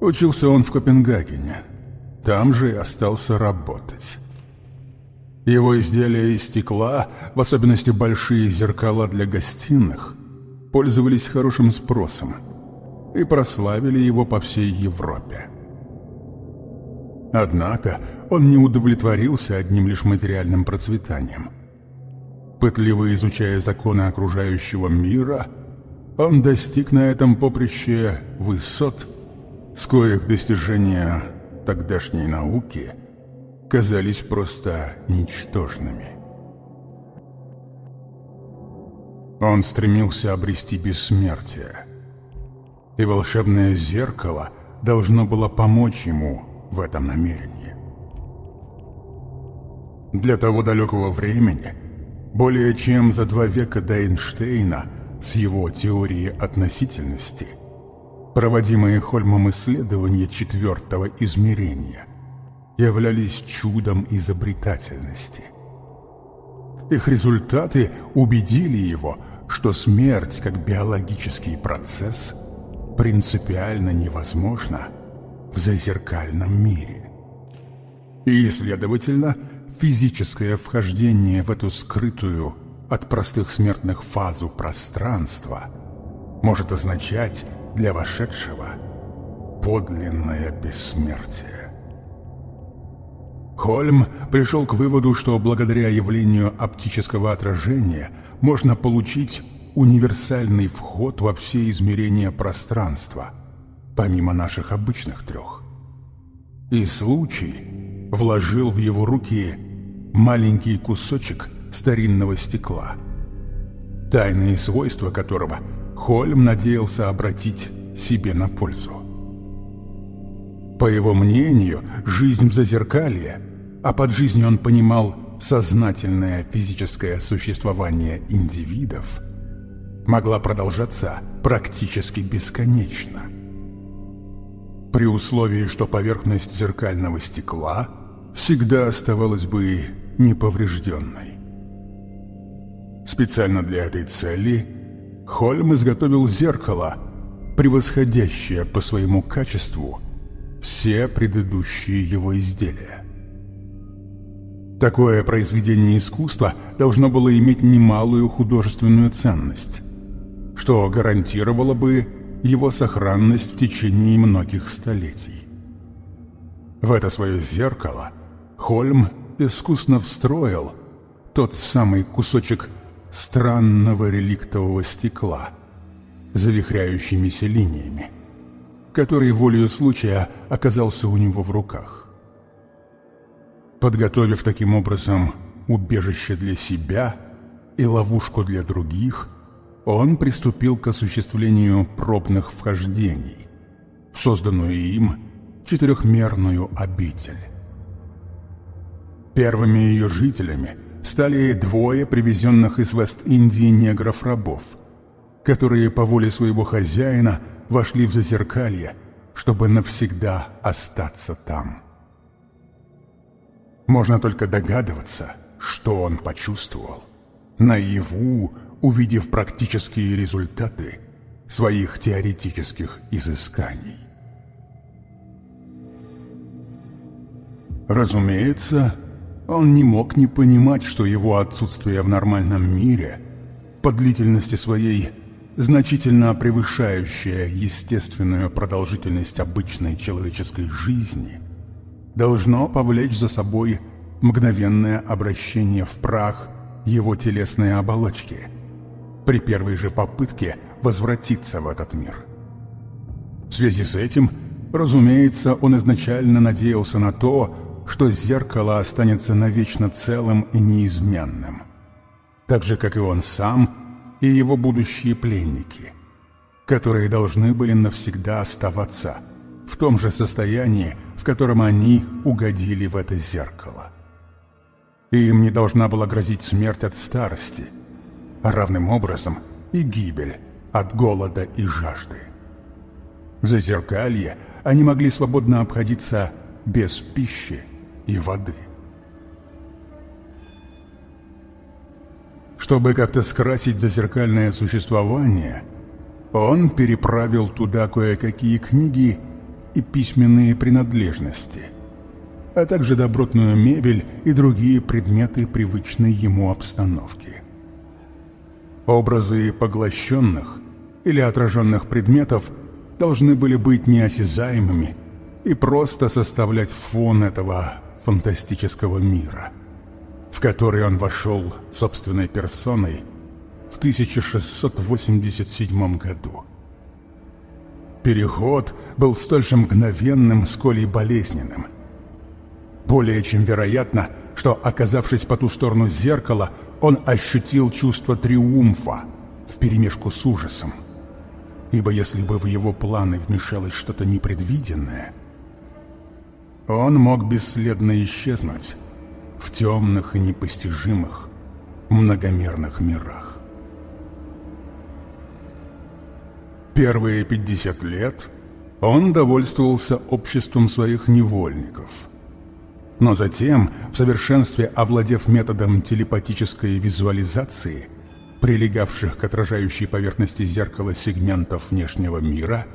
Учился он в Копенгагене, там же и остался работать. Его изделия из стекла, в особенности большие зеркала для гостиных, пользовались хорошим спросом и прославили его по всей Европе. Однако он не удовлетворился одним лишь материальным процветанием. Пытливо изучая законы окружающего мира, он достиг на этом поприще высот, с коих достижения тогдашней науки казались просто ничтожными. Он стремился обрести бессмертие, и волшебное зеркало должно было помочь ему в этом намерении. Для того далекого времени, более чем за два века до Эйнштейна с его теорией относительности, проводимые Хольмом исследования четвертого измерения являлись чудом изобретательности. Их результаты убедили его, что смерть как биологический процесс принципиально невозможна в зазеркальном мире. И, следовательно, физическое вхождение в эту скрытую от простых смертных фазу пространства может означать для вошедшего подлинное бессмертие. Хольм пришел к выводу, что благодаря явлению оптического отражения можно получить универсальный вход во все измерения пространства, помимо наших обычных трех. И случай вложил в его руки маленький кусочек старинного стекла, тайные свойства которого Хольм надеялся обратить себе на пользу. По его мнению, жизнь в зазеркалье, а под жизнью он понимал сознательное физическое существование индивидов, могла продолжаться практически бесконечно – при условии, что поверхность зеркального стекла всегда оставалась бы неповрежденной. Специально для этой цели Хольм изготовил зеркало, превосходящее по своему качеству все предыдущие его изделия. Такое произведение искусства должно было иметь немалую художественную ценность, что гарантировало бы его сохранность в течение многих столетий. В это свое зеркало Хольм искусно встроил тот самый кусочек странного реликтового стекла, завихряющимися линиями, который волею случая оказался у него в руках. Подготовив таким образом убежище для себя и ловушку для других – он приступил к осуществлению пробных вхождений, созданную им четырехмерную обитель. Первыми ее жителями стали двое привезенных из Вест-Индии негров-рабов, которые по воле своего хозяина вошли в зазеркалье, чтобы навсегда остаться там. Можно только догадываться, что он почувствовал. Наяву увидев практические результаты своих теоретических изысканий. Разумеется, он не мог не понимать, что его отсутствие в нормальном мире по длительности своей значительно превышающее естественную продолжительность обычной человеческой жизни, должно повлечь за собой мгновенное обращение в прах его телесной оболочки – при первой же попытке возвратиться в этот мир. В связи с этим, разумеется, он изначально надеялся на то, что зеркало останется навечно целым и неизменным, так же, как и он сам и его будущие пленники, которые должны были навсегда оставаться в том же состоянии, в котором они угодили в это зеркало. И им не должна была грозить смерть от старости – а равным образом и гибель от голода и жажды. В Зазеркалье они могли свободно обходиться без пищи и воды. Чтобы как-то скрасить зазеркальное существование, он переправил туда кое-какие книги и письменные принадлежности, а также добротную мебель и другие предметы привычной ему обстановки. Образы поглощенных или отраженных предметов должны были быть неосязаемыми и просто составлять фон этого фантастического мира, в который он вошел собственной персоной в 1687 году. Переход был столь же мгновенным, сколь и болезненным. Более чем вероятно, что, оказавшись по ту сторону зеркала, он ощутил чувство триумфа вперемешку с ужасом. Ибо если бы в его планы вмешалось что-то непредвиденное, он мог бесследно исчезнуть в темных и непостижимых многомерных мирах. Первые 50 лет он довольствовался обществом своих невольников. Но затем, в совершенстве овладев методом телепатической визуализации, прилегавших к отражающей поверхности зеркала сегментов внешнего мира,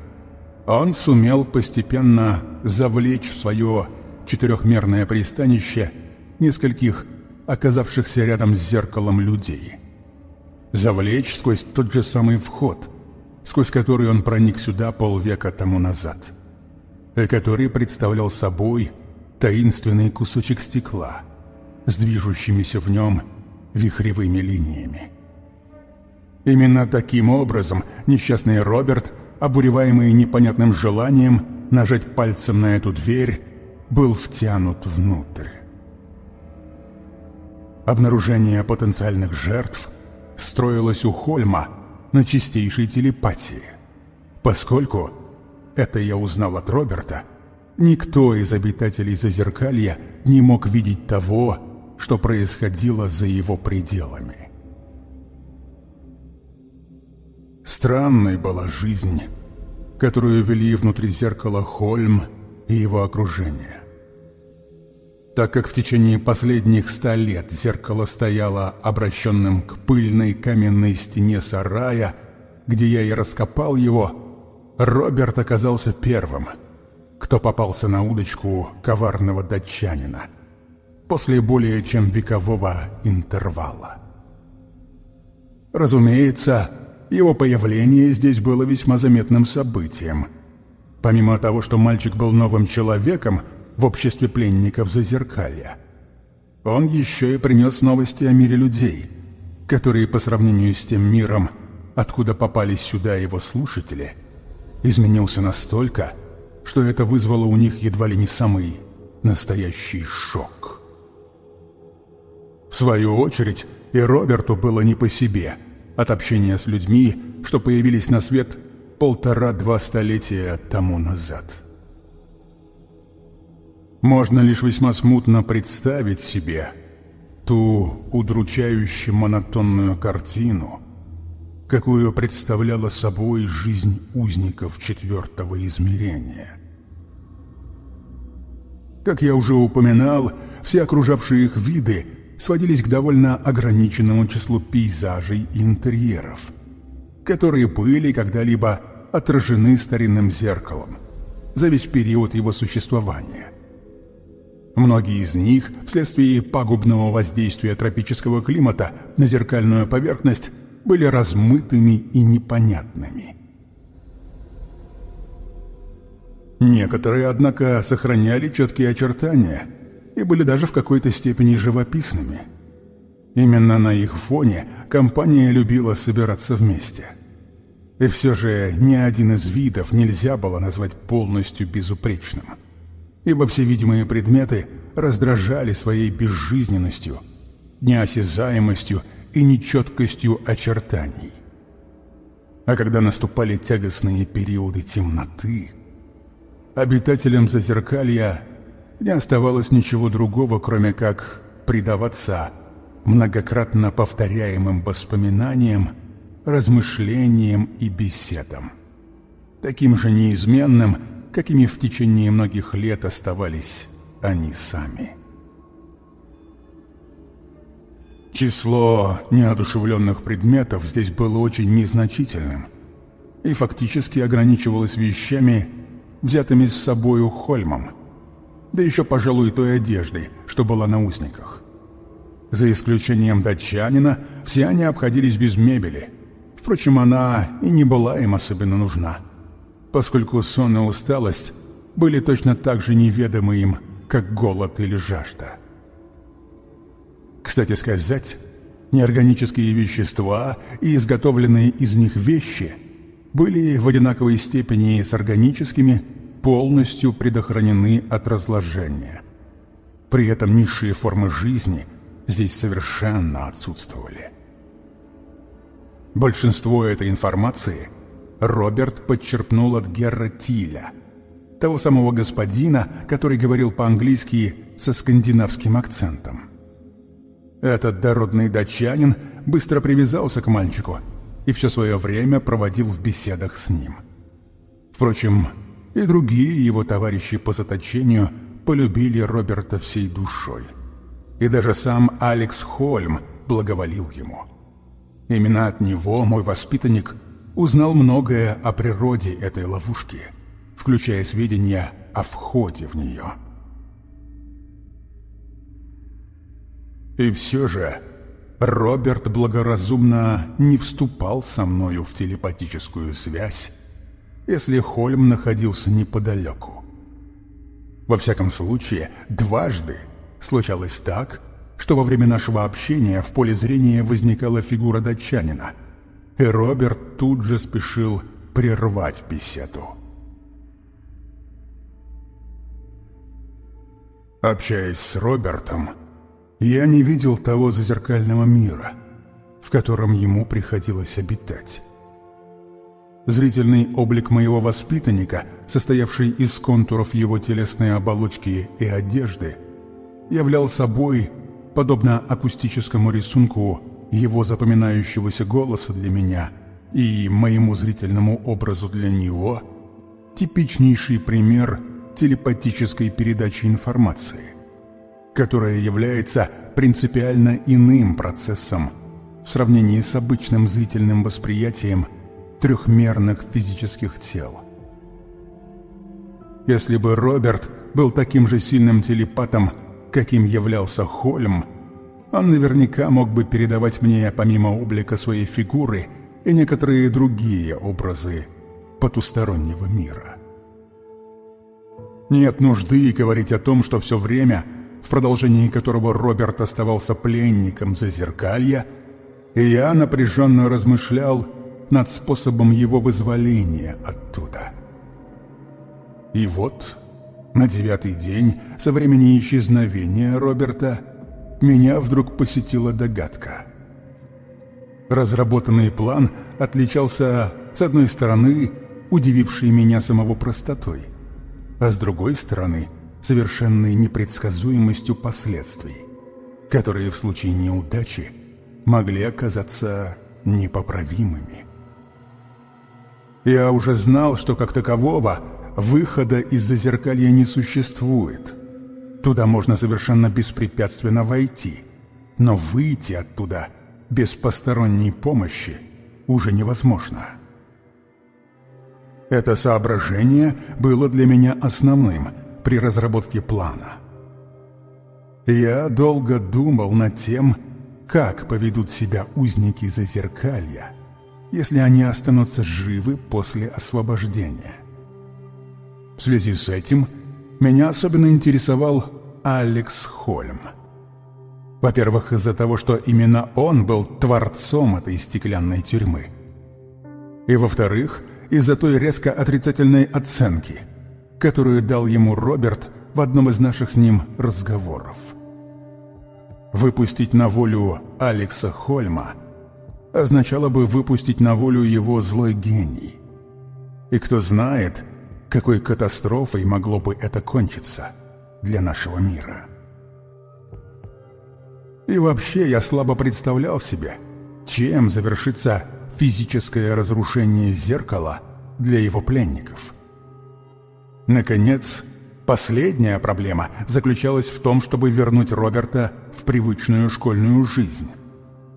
он сумел постепенно завлечь в свое четырехмерное пристанище нескольких оказавшихся рядом с зеркалом людей. Завлечь сквозь тот же самый вход – сквозь который он проник сюда полвека тому назад, и который представлял собой таинственный кусочек стекла с движущимися в нем вихревыми линиями. Именно таким образом несчастный Роберт, обуреваемый непонятным желанием нажать пальцем на эту дверь, был втянут внутрь. Обнаружение потенциальных жертв строилось у Хольма на чистейшей телепатии. Поскольку, это я узнал от Роберта, никто из обитателей Зазеркалья не мог видеть того, что происходило за его пределами. Странной была жизнь, которую вели внутри зеркала Хольм и его окружение так как в течение последних ста лет зеркало стояло обращенным к пыльной каменной стене сарая, где я и раскопал его, Роберт оказался первым, кто попался на удочку коварного датчанина после более чем векового интервала. Разумеется, его появление здесь было весьма заметным событием. Помимо того, что мальчик был новым человеком, в обществе пленников Зазеркалья. Он еще и принес новости о мире людей, которые по сравнению с тем миром, откуда попали сюда его слушатели, изменился настолько, что это вызвало у них едва ли не самый настоящий шок. В свою очередь, и Роберту было не по себе от общения с людьми, что появились на свет полтора-два столетия тому назад. Можно лишь весьма смутно представить себе ту удручающе монотонную картину, какую представляла собой жизнь узников четвертого измерения. Как я уже упоминал, все окружавшие их виды сводились к довольно ограниченному числу пейзажей и интерьеров, которые были когда-либо отражены старинным зеркалом за весь период его существования. Многие из них, вследствие пагубного воздействия тропического климата на зеркальную поверхность, были размытыми и непонятными. Некоторые, однако, сохраняли четкие очертания и были даже в какой-то степени живописными. Именно на их фоне компания любила собираться вместе. И все же ни один из видов нельзя было назвать полностью безупречным – ибо все видимые предметы раздражали своей безжизненностью, неосязаемостью и нечеткостью очертаний. А когда наступали тягостные периоды темноты, обитателям Зазеркалья не оставалось ничего другого, кроме как предаваться многократно повторяемым воспоминаниям, размышлениям и беседам. Таким же неизменным – какими в течение многих лет оставались они сами. Число неодушевленных предметов здесь было очень незначительным и фактически ограничивалось вещами, взятыми с собою Хольмом, да еще, пожалуй, той одеждой, что была на узниках. За исключением датчанина, все они обходились без мебели. Впрочем, она и не была им особенно нужна, поскольку сон и усталость были точно так же неведомы им, как голод или жажда. Кстати сказать, неорганические вещества и изготовленные из них вещи были в одинаковой степени с органическими полностью предохранены от разложения. При этом низшие формы жизни здесь совершенно отсутствовали. Большинство этой информации Роберт подчерпнул от Герра Тиля, того самого господина, который говорил по-английски со скандинавским акцентом. Этот дородный датчанин быстро привязался к мальчику и все свое время проводил в беседах с ним. Впрочем, и другие его товарищи по заточению полюбили Роберта всей душой. И даже сам Алекс Хольм благоволил ему. Именно от него мой воспитанник узнал многое о природе этой ловушки, включая сведения о входе в нее. И все же Роберт благоразумно не вступал со мною в телепатическую связь, если Хольм находился неподалеку. Во всяком случае, дважды случалось так, что во время нашего общения в поле зрения возникала фигура датчанина, и Роберт тут же спешил прервать беседу. Общаясь с Робертом, я не видел того зазеркального мира, в котором ему приходилось обитать. Зрительный облик моего воспитанника, состоявший из контуров его телесной оболочки и одежды, являл собой, подобно акустическому рисунку его запоминающегося голоса для меня и моему зрительному образу для него, типичнейший пример телепатической передачи информации которое является принципиально иным процессом в сравнении с обычным зрительным восприятием трехмерных физических тел. Если бы Роберт был таким же сильным телепатом, каким являлся Хольм, он наверняка мог бы передавать мне, помимо облика своей фигуры, и некоторые другие образы потустороннего мира. Нет нужды говорить о том, что все время в продолжении которого Роберт оставался пленником зазеркалья, и я напряженно размышлял над способом его вызволения оттуда. И вот, на девятый день со времени исчезновения Роберта, меня вдруг посетила догадка. Разработанный план отличался, с одной стороны, удивившей меня самого простотой, а с другой стороны — совершенной непредсказуемостью последствий, которые в случае неудачи могли оказаться непоправимыми. Я уже знал, что как такового выхода из зазеркалья не существует. Туда можно совершенно беспрепятственно войти, но выйти оттуда без посторонней помощи уже невозможно. Это соображение было для меня основным – при разработке плана. Я долго думал над тем, как поведут себя узники Зазеркалья, если они останутся живы после освобождения. В связи с этим меня особенно интересовал Алекс Хольм. Во-первых, из-за того, что именно он был творцом этой стеклянной тюрьмы. И во-вторых, из-за той резко отрицательной оценки – которую дал ему Роберт в одном из наших с ним разговоров. Выпустить на волю Алекса Хольма означало бы выпустить на волю его злой гений. И кто знает, какой катастрофой могло бы это кончиться для нашего мира. И вообще я слабо представлял себе, чем завершится физическое разрушение зеркала для его пленников. Наконец, последняя проблема заключалась в том, чтобы вернуть Роберта в привычную школьную жизнь,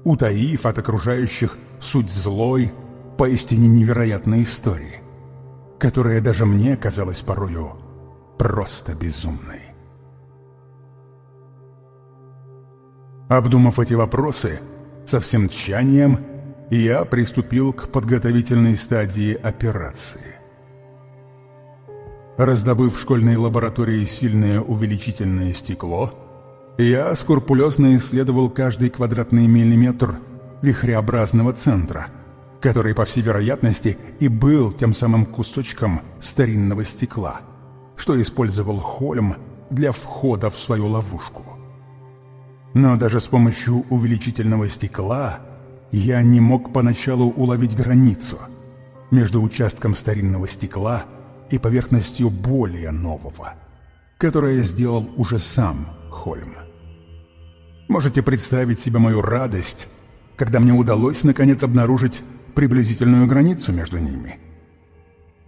утаив от окружающих суть злой, поистине невероятной истории, которая даже мне казалась порою просто безумной. Обдумав эти вопросы, со всем тщанием я приступил к подготовительной стадии операции. Раздобыв в школьной лаборатории сильное увеличительное стекло, я скрупулезно исследовал каждый квадратный миллиметр вихреобразного центра, который, по всей вероятности, и был тем самым кусочком старинного стекла, что использовал Хольм для входа в свою ловушку. Но даже с помощью увеличительного стекла я не мог поначалу уловить границу между участком старинного стекла и поверхностью более нового, которое сделал уже сам Хольм. Можете представить себе мою радость, когда мне удалось наконец обнаружить приблизительную границу между ними.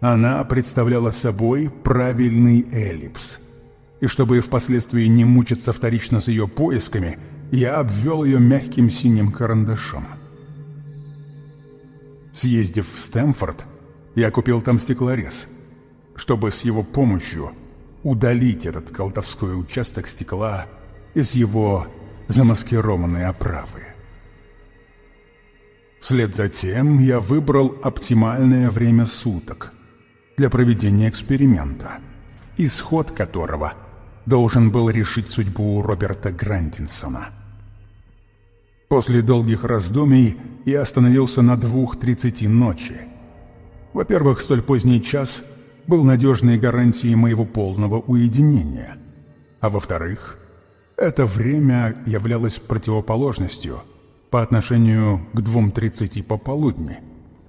Она представляла собой правильный эллипс. И чтобы впоследствии не мучиться вторично с ее поисками, я обвел ее мягким синим карандашом. Съездив в Стэмфорд, я купил там стеклорез, чтобы с его помощью удалить этот колдовской участок стекла из его замаскированной оправы. Вслед за тем я выбрал оптимальное время суток для проведения эксперимента, исход которого должен был решить судьбу Роберта Грандинсона. После долгих раздумий я остановился на двух тридцати ночи. Во-первых, столь поздний час был надежной гарантией моего полного уединения, а во-вторых, это время являлось противоположностью по отношению к 2.30 пополудни,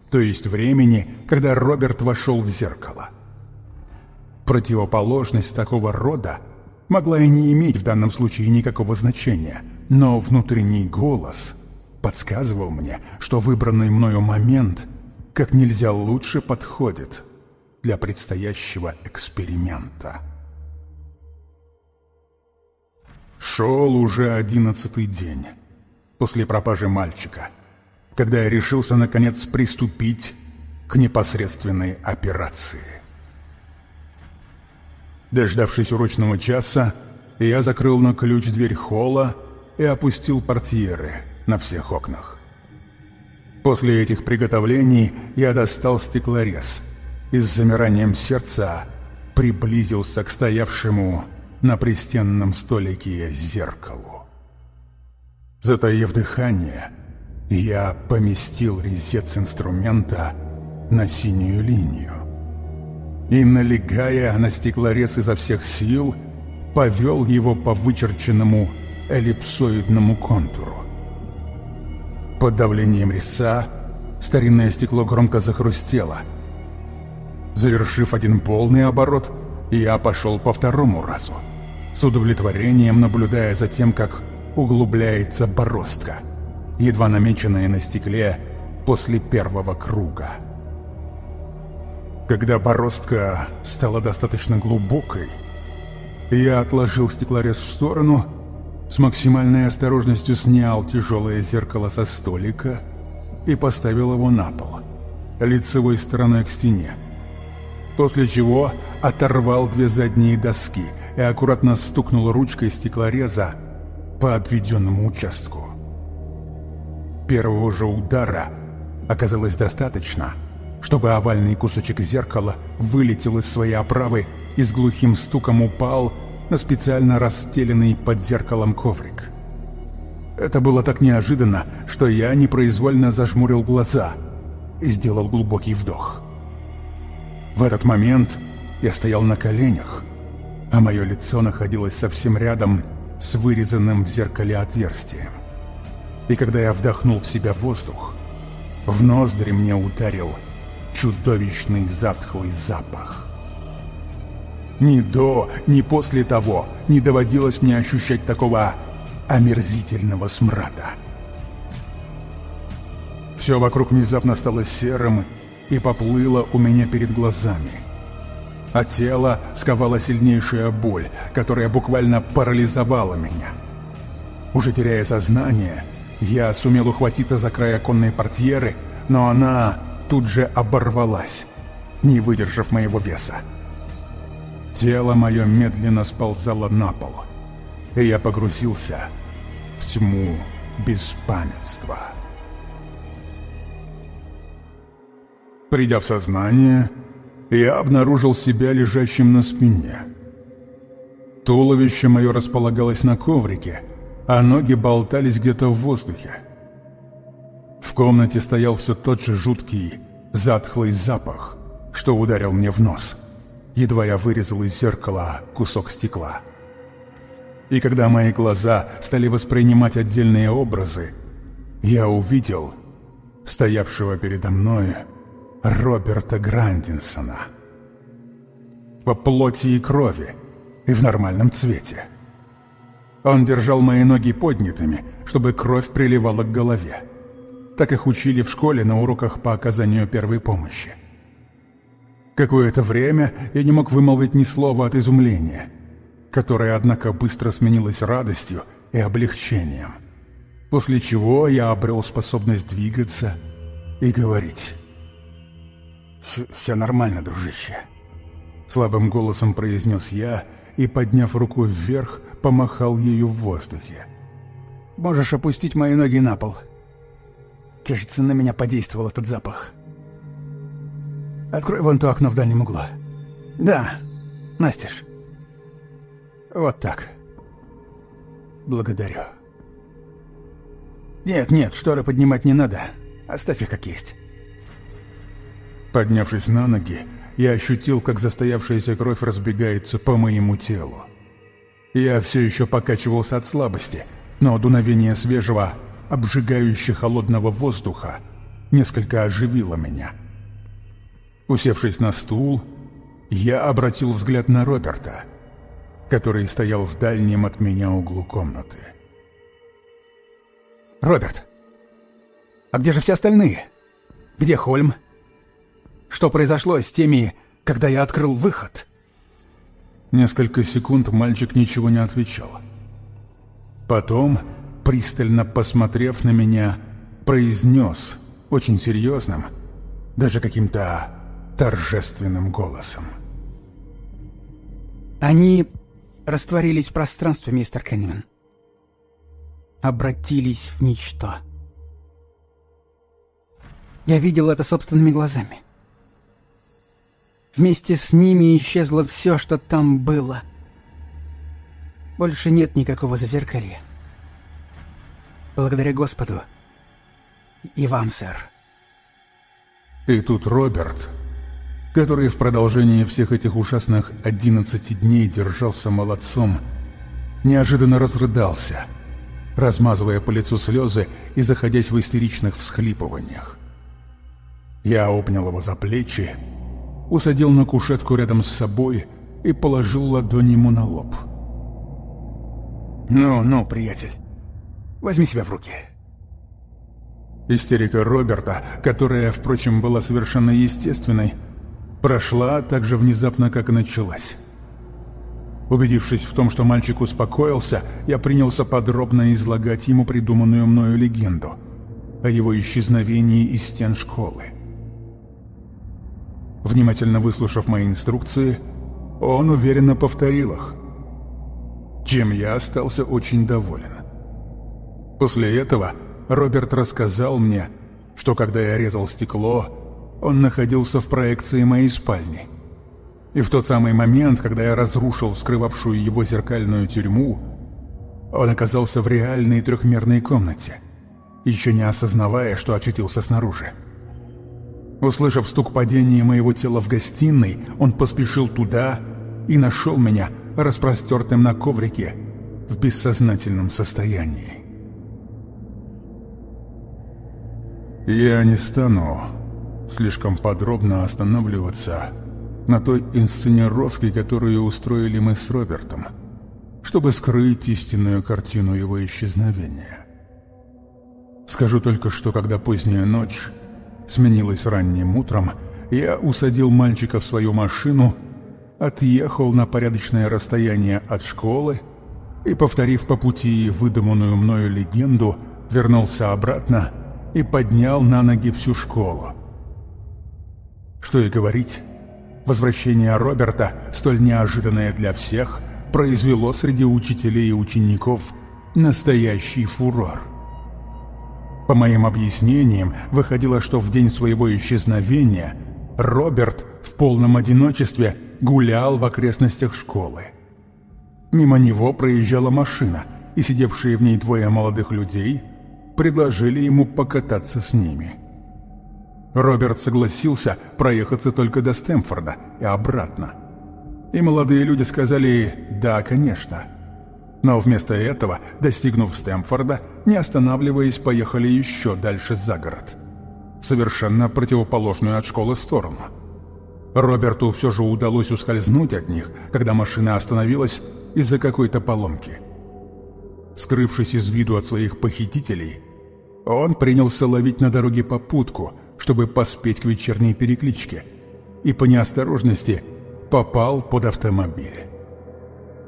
то есть времени, когда Роберт вошел в зеркало. Противоположность такого рода могла и не иметь в данном случае никакого значения, но внутренний голос подсказывал мне, что выбранный мною момент как нельзя лучше подходит для предстоящего эксперимента. Шел уже одиннадцатый день после пропажи мальчика, когда я решился, наконец, приступить к непосредственной операции. Дождавшись урочного часа, я закрыл на ключ дверь холла и опустил портьеры на всех окнах. После этих приготовлений я достал стеклорез и с замиранием сердца приблизился к стоявшему на пристенном столике зеркалу. Затаив дыхание, я поместил резец инструмента на синюю линию и, налегая на стеклорез изо всех сил, повел его по вычерченному эллипсоидному контуру. Под давлением резца старинное стекло громко захрустело. Завершив один полный оборот, я пошел по второму разу — с удовлетворением наблюдая за тем, как углубляется бороздка, едва намеченная на стекле после первого круга. Когда бороздка стала достаточно глубокой, я отложил стеклорез в сторону, с максимальной осторожностью снял тяжелое зеркало со столика и поставил его на пол, лицевой стороной к стене, после чего оторвал две задние доски — и аккуратно стукнул ручкой стеклореза по обведенному участку. Первого же удара оказалось достаточно, чтобы овальный кусочек зеркала вылетел из своей оправы и с глухим стуком упал на специально расстеленный под зеркалом коврик. Это было так неожиданно, что я непроизвольно зажмурил глаза и сделал глубокий вдох. В этот момент я стоял на коленях, а мое лицо находилось совсем рядом с вырезанным в зеркале отверстием. И когда я вдохнул в себя воздух, в ноздри мне ударил чудовищный затхлый запах. Ни до, ни после того не доводилось мне ощущать такого омерзительного смрада. Все вокруг внезапно стало серым и поплыло у меня перед глазами — а тело сковала сильнейшая боль, которая буквально парализовала меня. Уже теряя сознание, я сумел ухватиться за край оконной портьеры, но она тут же оборвалась, не выдержав моего веса. Тело мое медленно сползало на пол, и я погрузился в тьму беспамятства. Придя в сознание, я обнаружил себя лежащим на спине. Туловище мое располагалось на коврике, а ноги болтались где-то в воздухе. В комнате стоял все тот же жуткий, затхлый запах, что ударил мне в нос. Едва я вырезал из зеркала кусок стекла. И когда мои глаза стали воспринимать отдельные образы, я увидел стоявшего передо мной Роберта Грандинсона. По плоти и крови, и в нормальном цвете. Он держал мои ноги поднятыми, чтобы кровь приливала к голове. Так их учили в школе на уроках по оказанию первой помощи. Какое-то время я не мог вымолвить ни слова от изумления, которое, однако, быстро сменилось радостью и облегчением, после чего я обрел способность двигаться и говорить. «Все нормально, дружище», — слабым голосом произнес я и, подняв руку вверх, помахал ею в воздухе. «Можешь опустить мои ноги на пол. Кажется, на меня подействовал этот запах». Открой вон то окно в дальнем углу. Да, настежь. Вот так. Благодарю. Нет, нет, шторы поднимать не надо. Оставь их как есть. Поднявшись на ноги, я ощутил, как застоявшаяся кровь разбегается по моему телу. Я все еще покачивался от слабости, но дуновение свежего, обжигающе холодного воздуха несколько оживило меня. Усевшись на стул, я обратил взгляд на Роберта, который стоял в дальнем от меня углу комнаты. «Роберт, а где же все остальные? Где Хольм? Что произошло с теми, когда я открыл выход?» Несколько секунд мальчик ничего не отвечал. Потом, пристально посмотрев на меня, произнес очень серьезным, даже каким-то торжественным голосом. Они растворились в пространстве, мистер Кеннеман. Обратились в ничто. Я видел это собственными глазами. Вместе с ними исчезло все, что там было. Больше нет никакого зазеркалья. Благодаря Господу и вам, сэр. И тут Роберт который в продолжении всех этих ужасных одиннадцати дней держался молодцом, неожиданно разрыдался, размазывая по лицу слезы и заходясь в истеричных всхлипываниях. Я обнял его за плечи, усадил на кушетку рядом с собой и положил ладонь ему на лоб. «Ну, ну, приятель, возьми себя в руки». Истерика Роберта, которая, впрочем, была совершенно естественной, прошла так же внезапно, как и началась. Убедившись в том, что мальчик успокоился, я принялся подробно излагать ему придуманную мною легенду о его исчезновении из стен школы. Внимательно выслушав мои инструкции, он уверенно повторил их, чем я остался очень доволен. После этого Роберт рассказал мне, что когда я резал стекло, он находился в проекции моей спальни. И в тот самый момент, когда я разрушил скрывавшую его зеркальную тюрьму, он оказался в реальной трехмерной комнате, еще не осознавая, что очутился снаружи. Услышав стук падения моего тела в гостиной, он поспешил туда и нашел меня распростертым на коврике в бессознательном состоянии. «Я не стану слишком подробно останавливаться на той инсценировке, которую устроили мы с Робертом, чтобы скрыть истинную картину его исчезновения. Скажу только, что когда поздняя ночь сменилась ранним утром, я усадил мальчика в свою машину, отъехал на порядочное расстояние от школы и, повторив по пути выдуманную мною легенду, вернулся обратно и поднял на ноги всю школу. Что и говорить, возвращение Роберта, столь неожиданное для всех, произвело среди учителей и учеников настоящий фурор. По моим объяснениям, выходило, что в день своего исчезновения Роберт в полном одиночестве гулял в окрестностях школы. Мимо него проезжала машина, и сидевшие в ней двое молодых людей предложили ему покататься с ними. Роберт согласился проехаться только до Стэмфорда и обратно. И молодые люди сказали «да, конечно». Но вместо этого, достигнув Стэмфорда, не останавливаясь, поехали еще дальше за город. В совершенно противоположную от школы сторону. Роберту все же удалось ускользнуть от них, когда машина остановилась из-за какой-то поломки. Скрывшись из виду от своих похитителей, он принялся ловить на дороге попутку, чтобы поспеть к вечерней перекличке, и по неосторожности попал под автомобиль.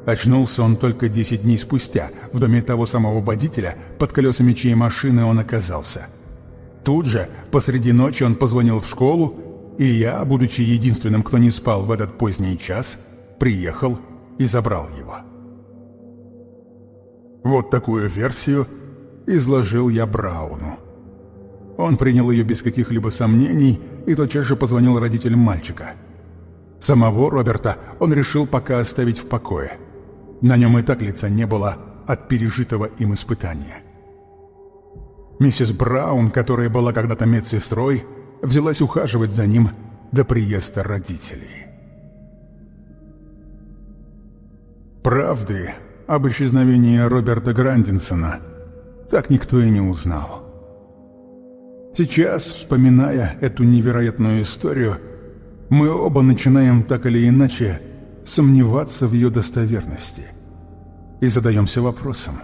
Очнулся он только 10 дней спустя, в доме того самого водителя, под колесами чьей машины он оказался. Тут же, посреди ночи, он позвонил в школу, и я, будучи единственным, кто не спал в этот поздний час, приехал и забрал его. Вот такую версию изложил я Брауну. Он принял ее без каких-либо сомнений и тотчас же позвонил родителям мальчика. Самого Роберта он решил пока оставить в покое – на нем и так лица не было от пережитого им испытания. Миссис Браун, которая была когда-то медсестрой, взялась ухаживать за ним до приезда родителей. Правды об исчезновении Роберта Грандинсона так никто и не узнал. Сейчас, вспоминая эту невероятную историю, мы оба начинаем так или иначе сомневаться в ее достоверности и задаемся вопросом,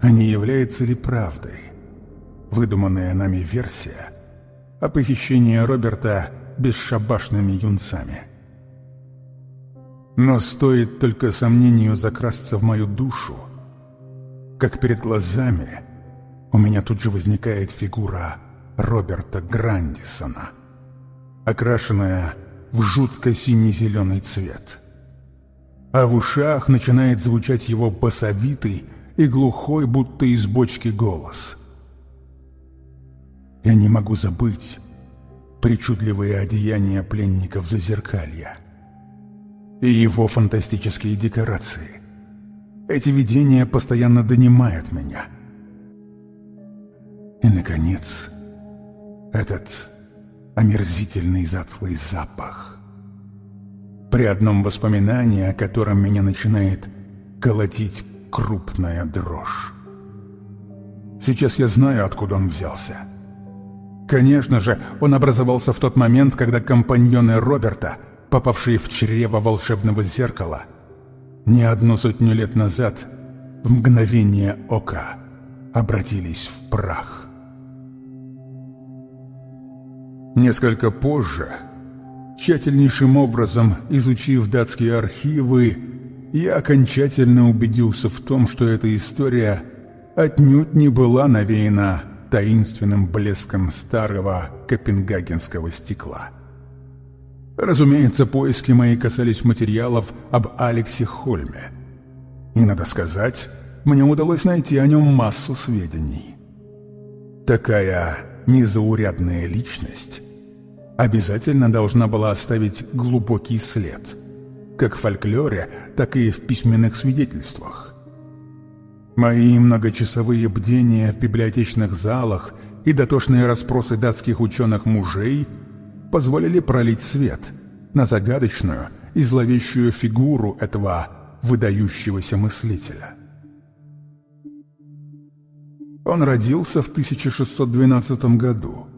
а не является ли правдой выдуманная нами версия о похищении Роберта бесшабашными юнцами. Но стоит только сомнению закрасться в мою душу, как перед глазами у меня тут же возникает фигура Роберта Грандисона, окрашенная в жутко синий-зеленый цвет – а в ушах начинает звучать его басовитый и глухой, будто из бочки голос. Я не могу забыть причудливые одеяния пленников Зазеркалья и его фантастические декорации. Эти видения постоянно донимают меня. И, наконец, этот омерзительный затхлый запах — при одном воспоминании, о котором меня начинает колотить крупная дрожь. Сейчас я знаю, откуда он взялся. Конечно же, он образовался в тот момент, когда компаньоны Роберта, попавшие в чрево волшебного зеркала, не одну сотню лет назад, в мгновение ока, обратились в прах. Несколько позже Тщательнейшим образом изучив датские архивы, я окончательно убедился в том, что эта история отнюдь не была навеяна таинственным блеском старого копенгагенского стекла. Разумеется, поиски мои касались материалов об Алексе Хольме. И, надо сказать, мне удалось найти о нем массу сведений. Такая незаурядная личность обязательно должна была оставить глубокий след, как в фольклоре, так и в письменных свидетельствах. Мои многочасовые бдения в библиотечных залах и дотошные расспросы датских ученых-мужей позволили пролить свет на загадочную и зловещую фигуру этого выдающегося мыслителя. Он родился в 1612 году –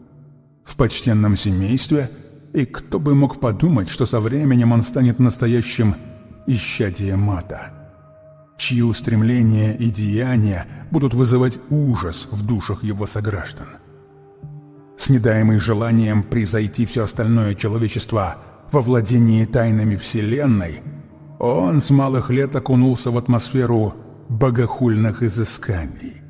в почтенном семействе, и кто бы мог подумать, что со временем он станет настоящим исчадием мата, чьи устремления и деяния будут вызывать ужас в душах его сограждан. С недаемой желанием превзойти все остальное человечество во владении тайнами Вселенной, он с малых лет окунулся в атмосферу богохульных изысканий.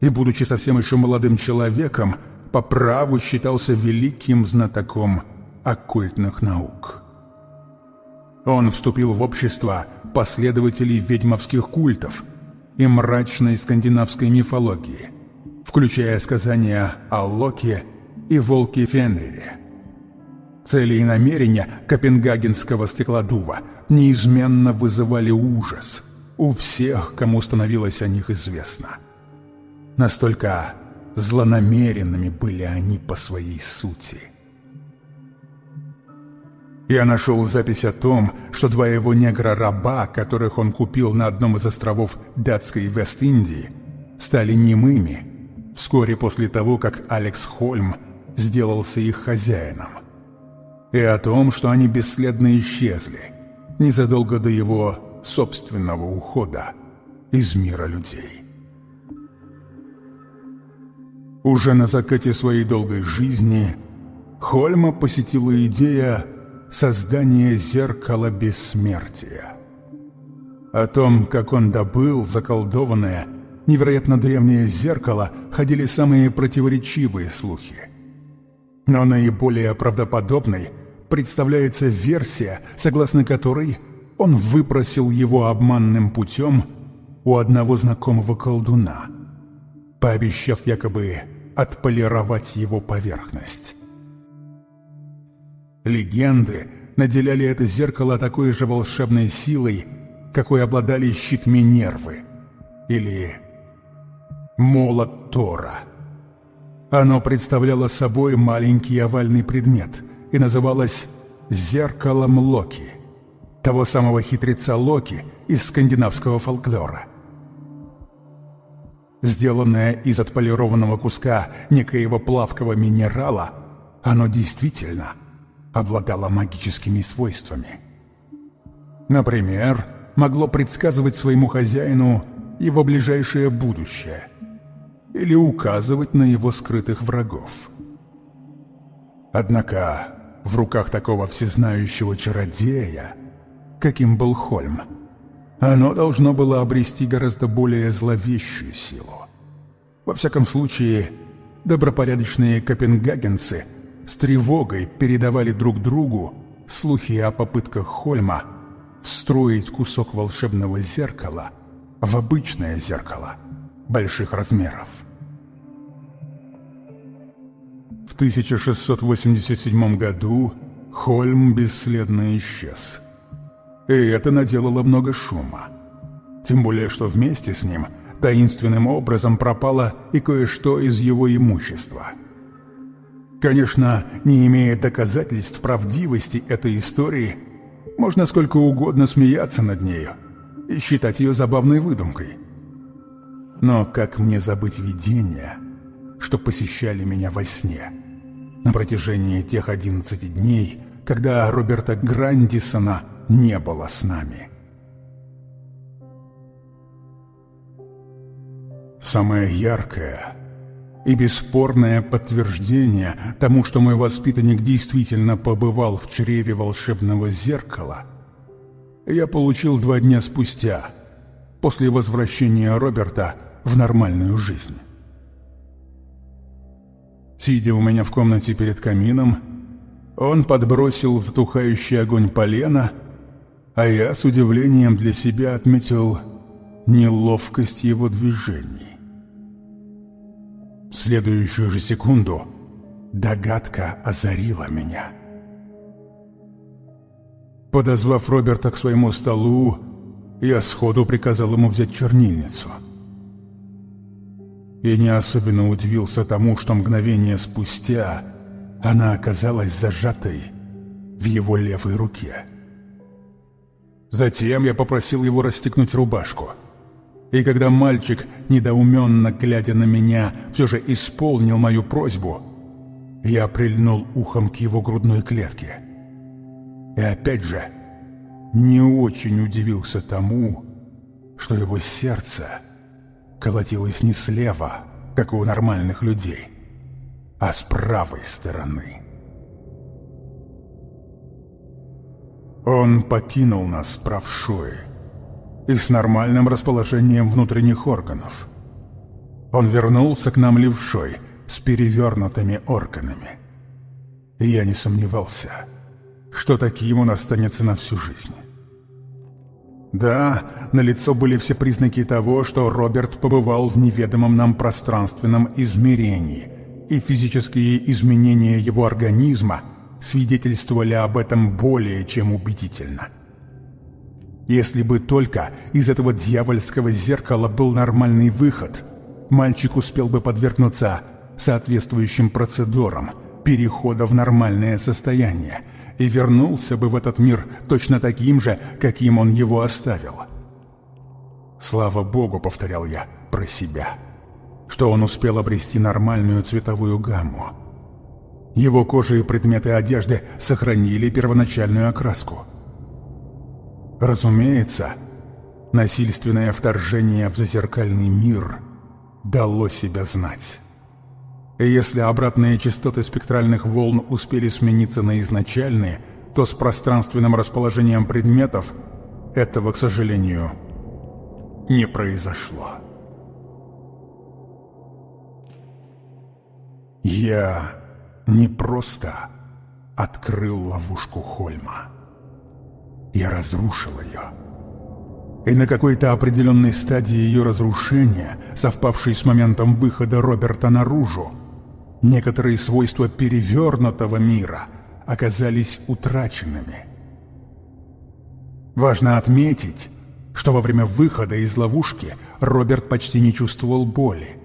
И, будучи совсем еще молодым человеком, по праву считался великим знатоком оккультных наук. Он вступил в общество последователей ведьмовских культов и мрачной скандинавской мифологии, включая сказания о Локе и волке Фенрире. Цели и намерения копенгагенского стеклодува неизменно вызывали ужас у всех, кому становилось о них известно. Настолько злонамеренными были они по своей сути. Я нашел запись о том, что два его негра-раба, которых он купил на одном из островов датской Вест-Индии, стали немыми вскоре после того, как Алекс Хольм сделался их хозяином. И о том, что они бесследно исчезли, незадолго до его собственного ухода из мира людей. Уже на закате своей долгой жизни Хольма посетила идея создания зеркала бессмертия. О том, как он добыл заколдованное, невероятно древнее зеркало, ходили самые противоречивые слухи. Но наиболее правдоподобной представляется версия, согласно которой он выпросил его обманным путем у одного знакомого колдуна – пообещав якобы отполировать его поверхность. Легенды наделяли это зеркало такой же волшебной силой, какой обладали щит Минервы или молот Тора. Оно представляло собой маленький овальный предмет и называлось «зеркалом Локи», того самого хитреца Локи из скандинавского фольклора – Сделанное из отполированного куска некоего плавкого минерала, оно действительно обладало магическими свойствами. Например, могло предсказывать своему хозяину его ближайшее будущее или указывать на его скрытых врагов. Однако в руках такого всезнающего чародея, каким был Хольм, оно должно было обрести гораздо более зловещую силу. Во всяком случае, добропорядочные копенгагенцы с тревогой передавали друг другу слухи о попытках Хольма встроить кусок волшебного зеркала в обычное зеркало больших размеров. В 1687 году Хольм бесследно исчез – и это наделало много шума. Тем более, что вместе с ним таинственным образом пропало и кое-что из его имущества. Конечно, не имея доказательств правдивости этой истории, можно сколько угодно смеяться над нею и считать ее забавной выдумкой. Но как мне забыть видения, что посещали меня во сне на протяжении тех одиннадцати дней, когда Роберта Грандисона не было с нами. Самое яркое и бесспорное подтверждение тому, что мой воспитанник действительно побывал в чреве волшебного зеркала, я получил два дня спустя, после возвращения Роберта в нормальную жизнь. Сидя у меня в комнате перед камином, он подбросил в затухающий огонь полено а я с удивлением для себя отметил неловкость его движений. В следующую же секунду догадка озарила меня. Подозвав Роберта к своему столу, я сходу приказал ему взять чернильницу. И не особенно удивился тому, что мгновение спустя она оказалась зажатой в его левой руке. Затем я попросил его расстегнуть рубашку. И когда мальчик, недоуменно глядя на меня, все же исполнил мою просьбу, я прильнул ухом к его грудной клетке. И опять же, не очень удивился тому, что его сердце колотилось не слева, как у нормальных людей, а с правой стороны. Он покинул нас правшой и с нормальным расположением внутренних органов. Он вернулся к нам левшой с перевернутыми органами. И я не сомневался, что таким он останется на всю жизнь. Да, на лицо были все признаки того, что Роберт побывал в неведомом нам пространственном измерении, и физические изменения его организма свидетельствовали об этом более чем убедительно. Если бы только из этого дьявольского зеркала был нормальный выход, мальчик успел бы подвергнуться соответствующим процедурам перехода в нормальное состояние – и вернулся бы в этот мир точно таким же, каким он его оставил. «Слава Богу», — повторял я про себя, что он успел обрести нормальную цветовую гамму. Его кожа и предметы одежды сохранили первоначальную окраску. Разумеется, насильственное вторжение в зазеркальный мир дало себя знать. И если обратные частоты спектральных волн успели смениться на изначальные, то с пространственным расположением предметов этого, к сожалению, не произошло. Я не просто открыл ловушку Хольма. Я разрушил ее. И на какой-то определенной стадии ее разрушения, совпавшей с моментом выхода Роберта наружу, некоторые свойства перевернутого мира оказались утраченными. Важно отметить, что во время выхода из ловушки Роберт почти не чувствовал боли.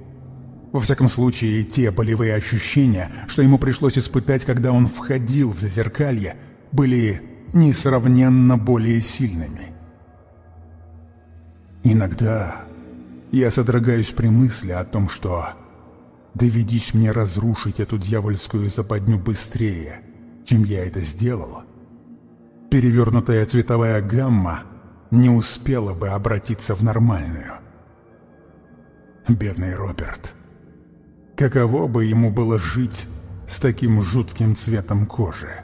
Во всяком случае, те болевые ощущения, что ему пришлось испытать, когда он входил в зазеркалье, были несравненно более сильными. Иногда я содрогаюсь при мысли о том, что доведись мне разрушить эту дьявольскую западню быстрее, чем я это сделал, перевернутая цветовая гамма не успела бы обратиться в нормальную. Бедный Роберт. Каково бы ему было жить с таким жутким цветом кожи?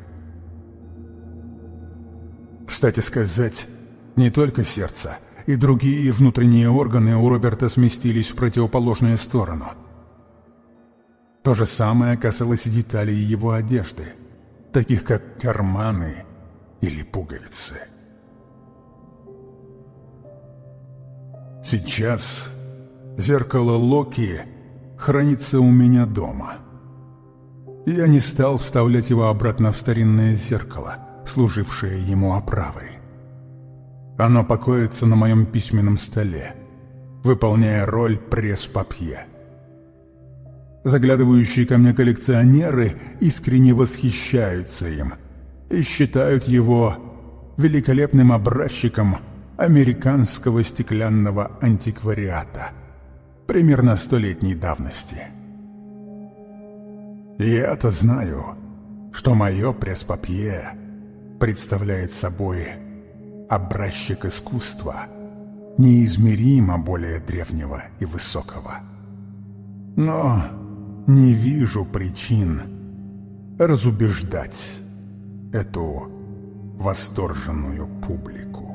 Кстати сказать, не только сердце, и другие внутренние органы у Роберта сместились в противоположную сторону – то же самое касалось деталей его одежды, таких как карманы или пуговицы. Сейчас зеркало Локи хранится у меня дома. Я не стал вставлять его обратно в старинное зеркало, служившее ему оправой. Оно покоится на моем письменном столе, выполняя роль пресс-папье. Заглядывающие ко мне коллекционеры искренне восхищаются им и считают его великолепным образчиком американского стеклянного антиквариата примерно столетней давности. Я-то знаю, что мое пресс-папье представляет собой образчик искусства неизмеримо более древнего и высокого. Но не вижу причин разубеждать эту восторженную публику.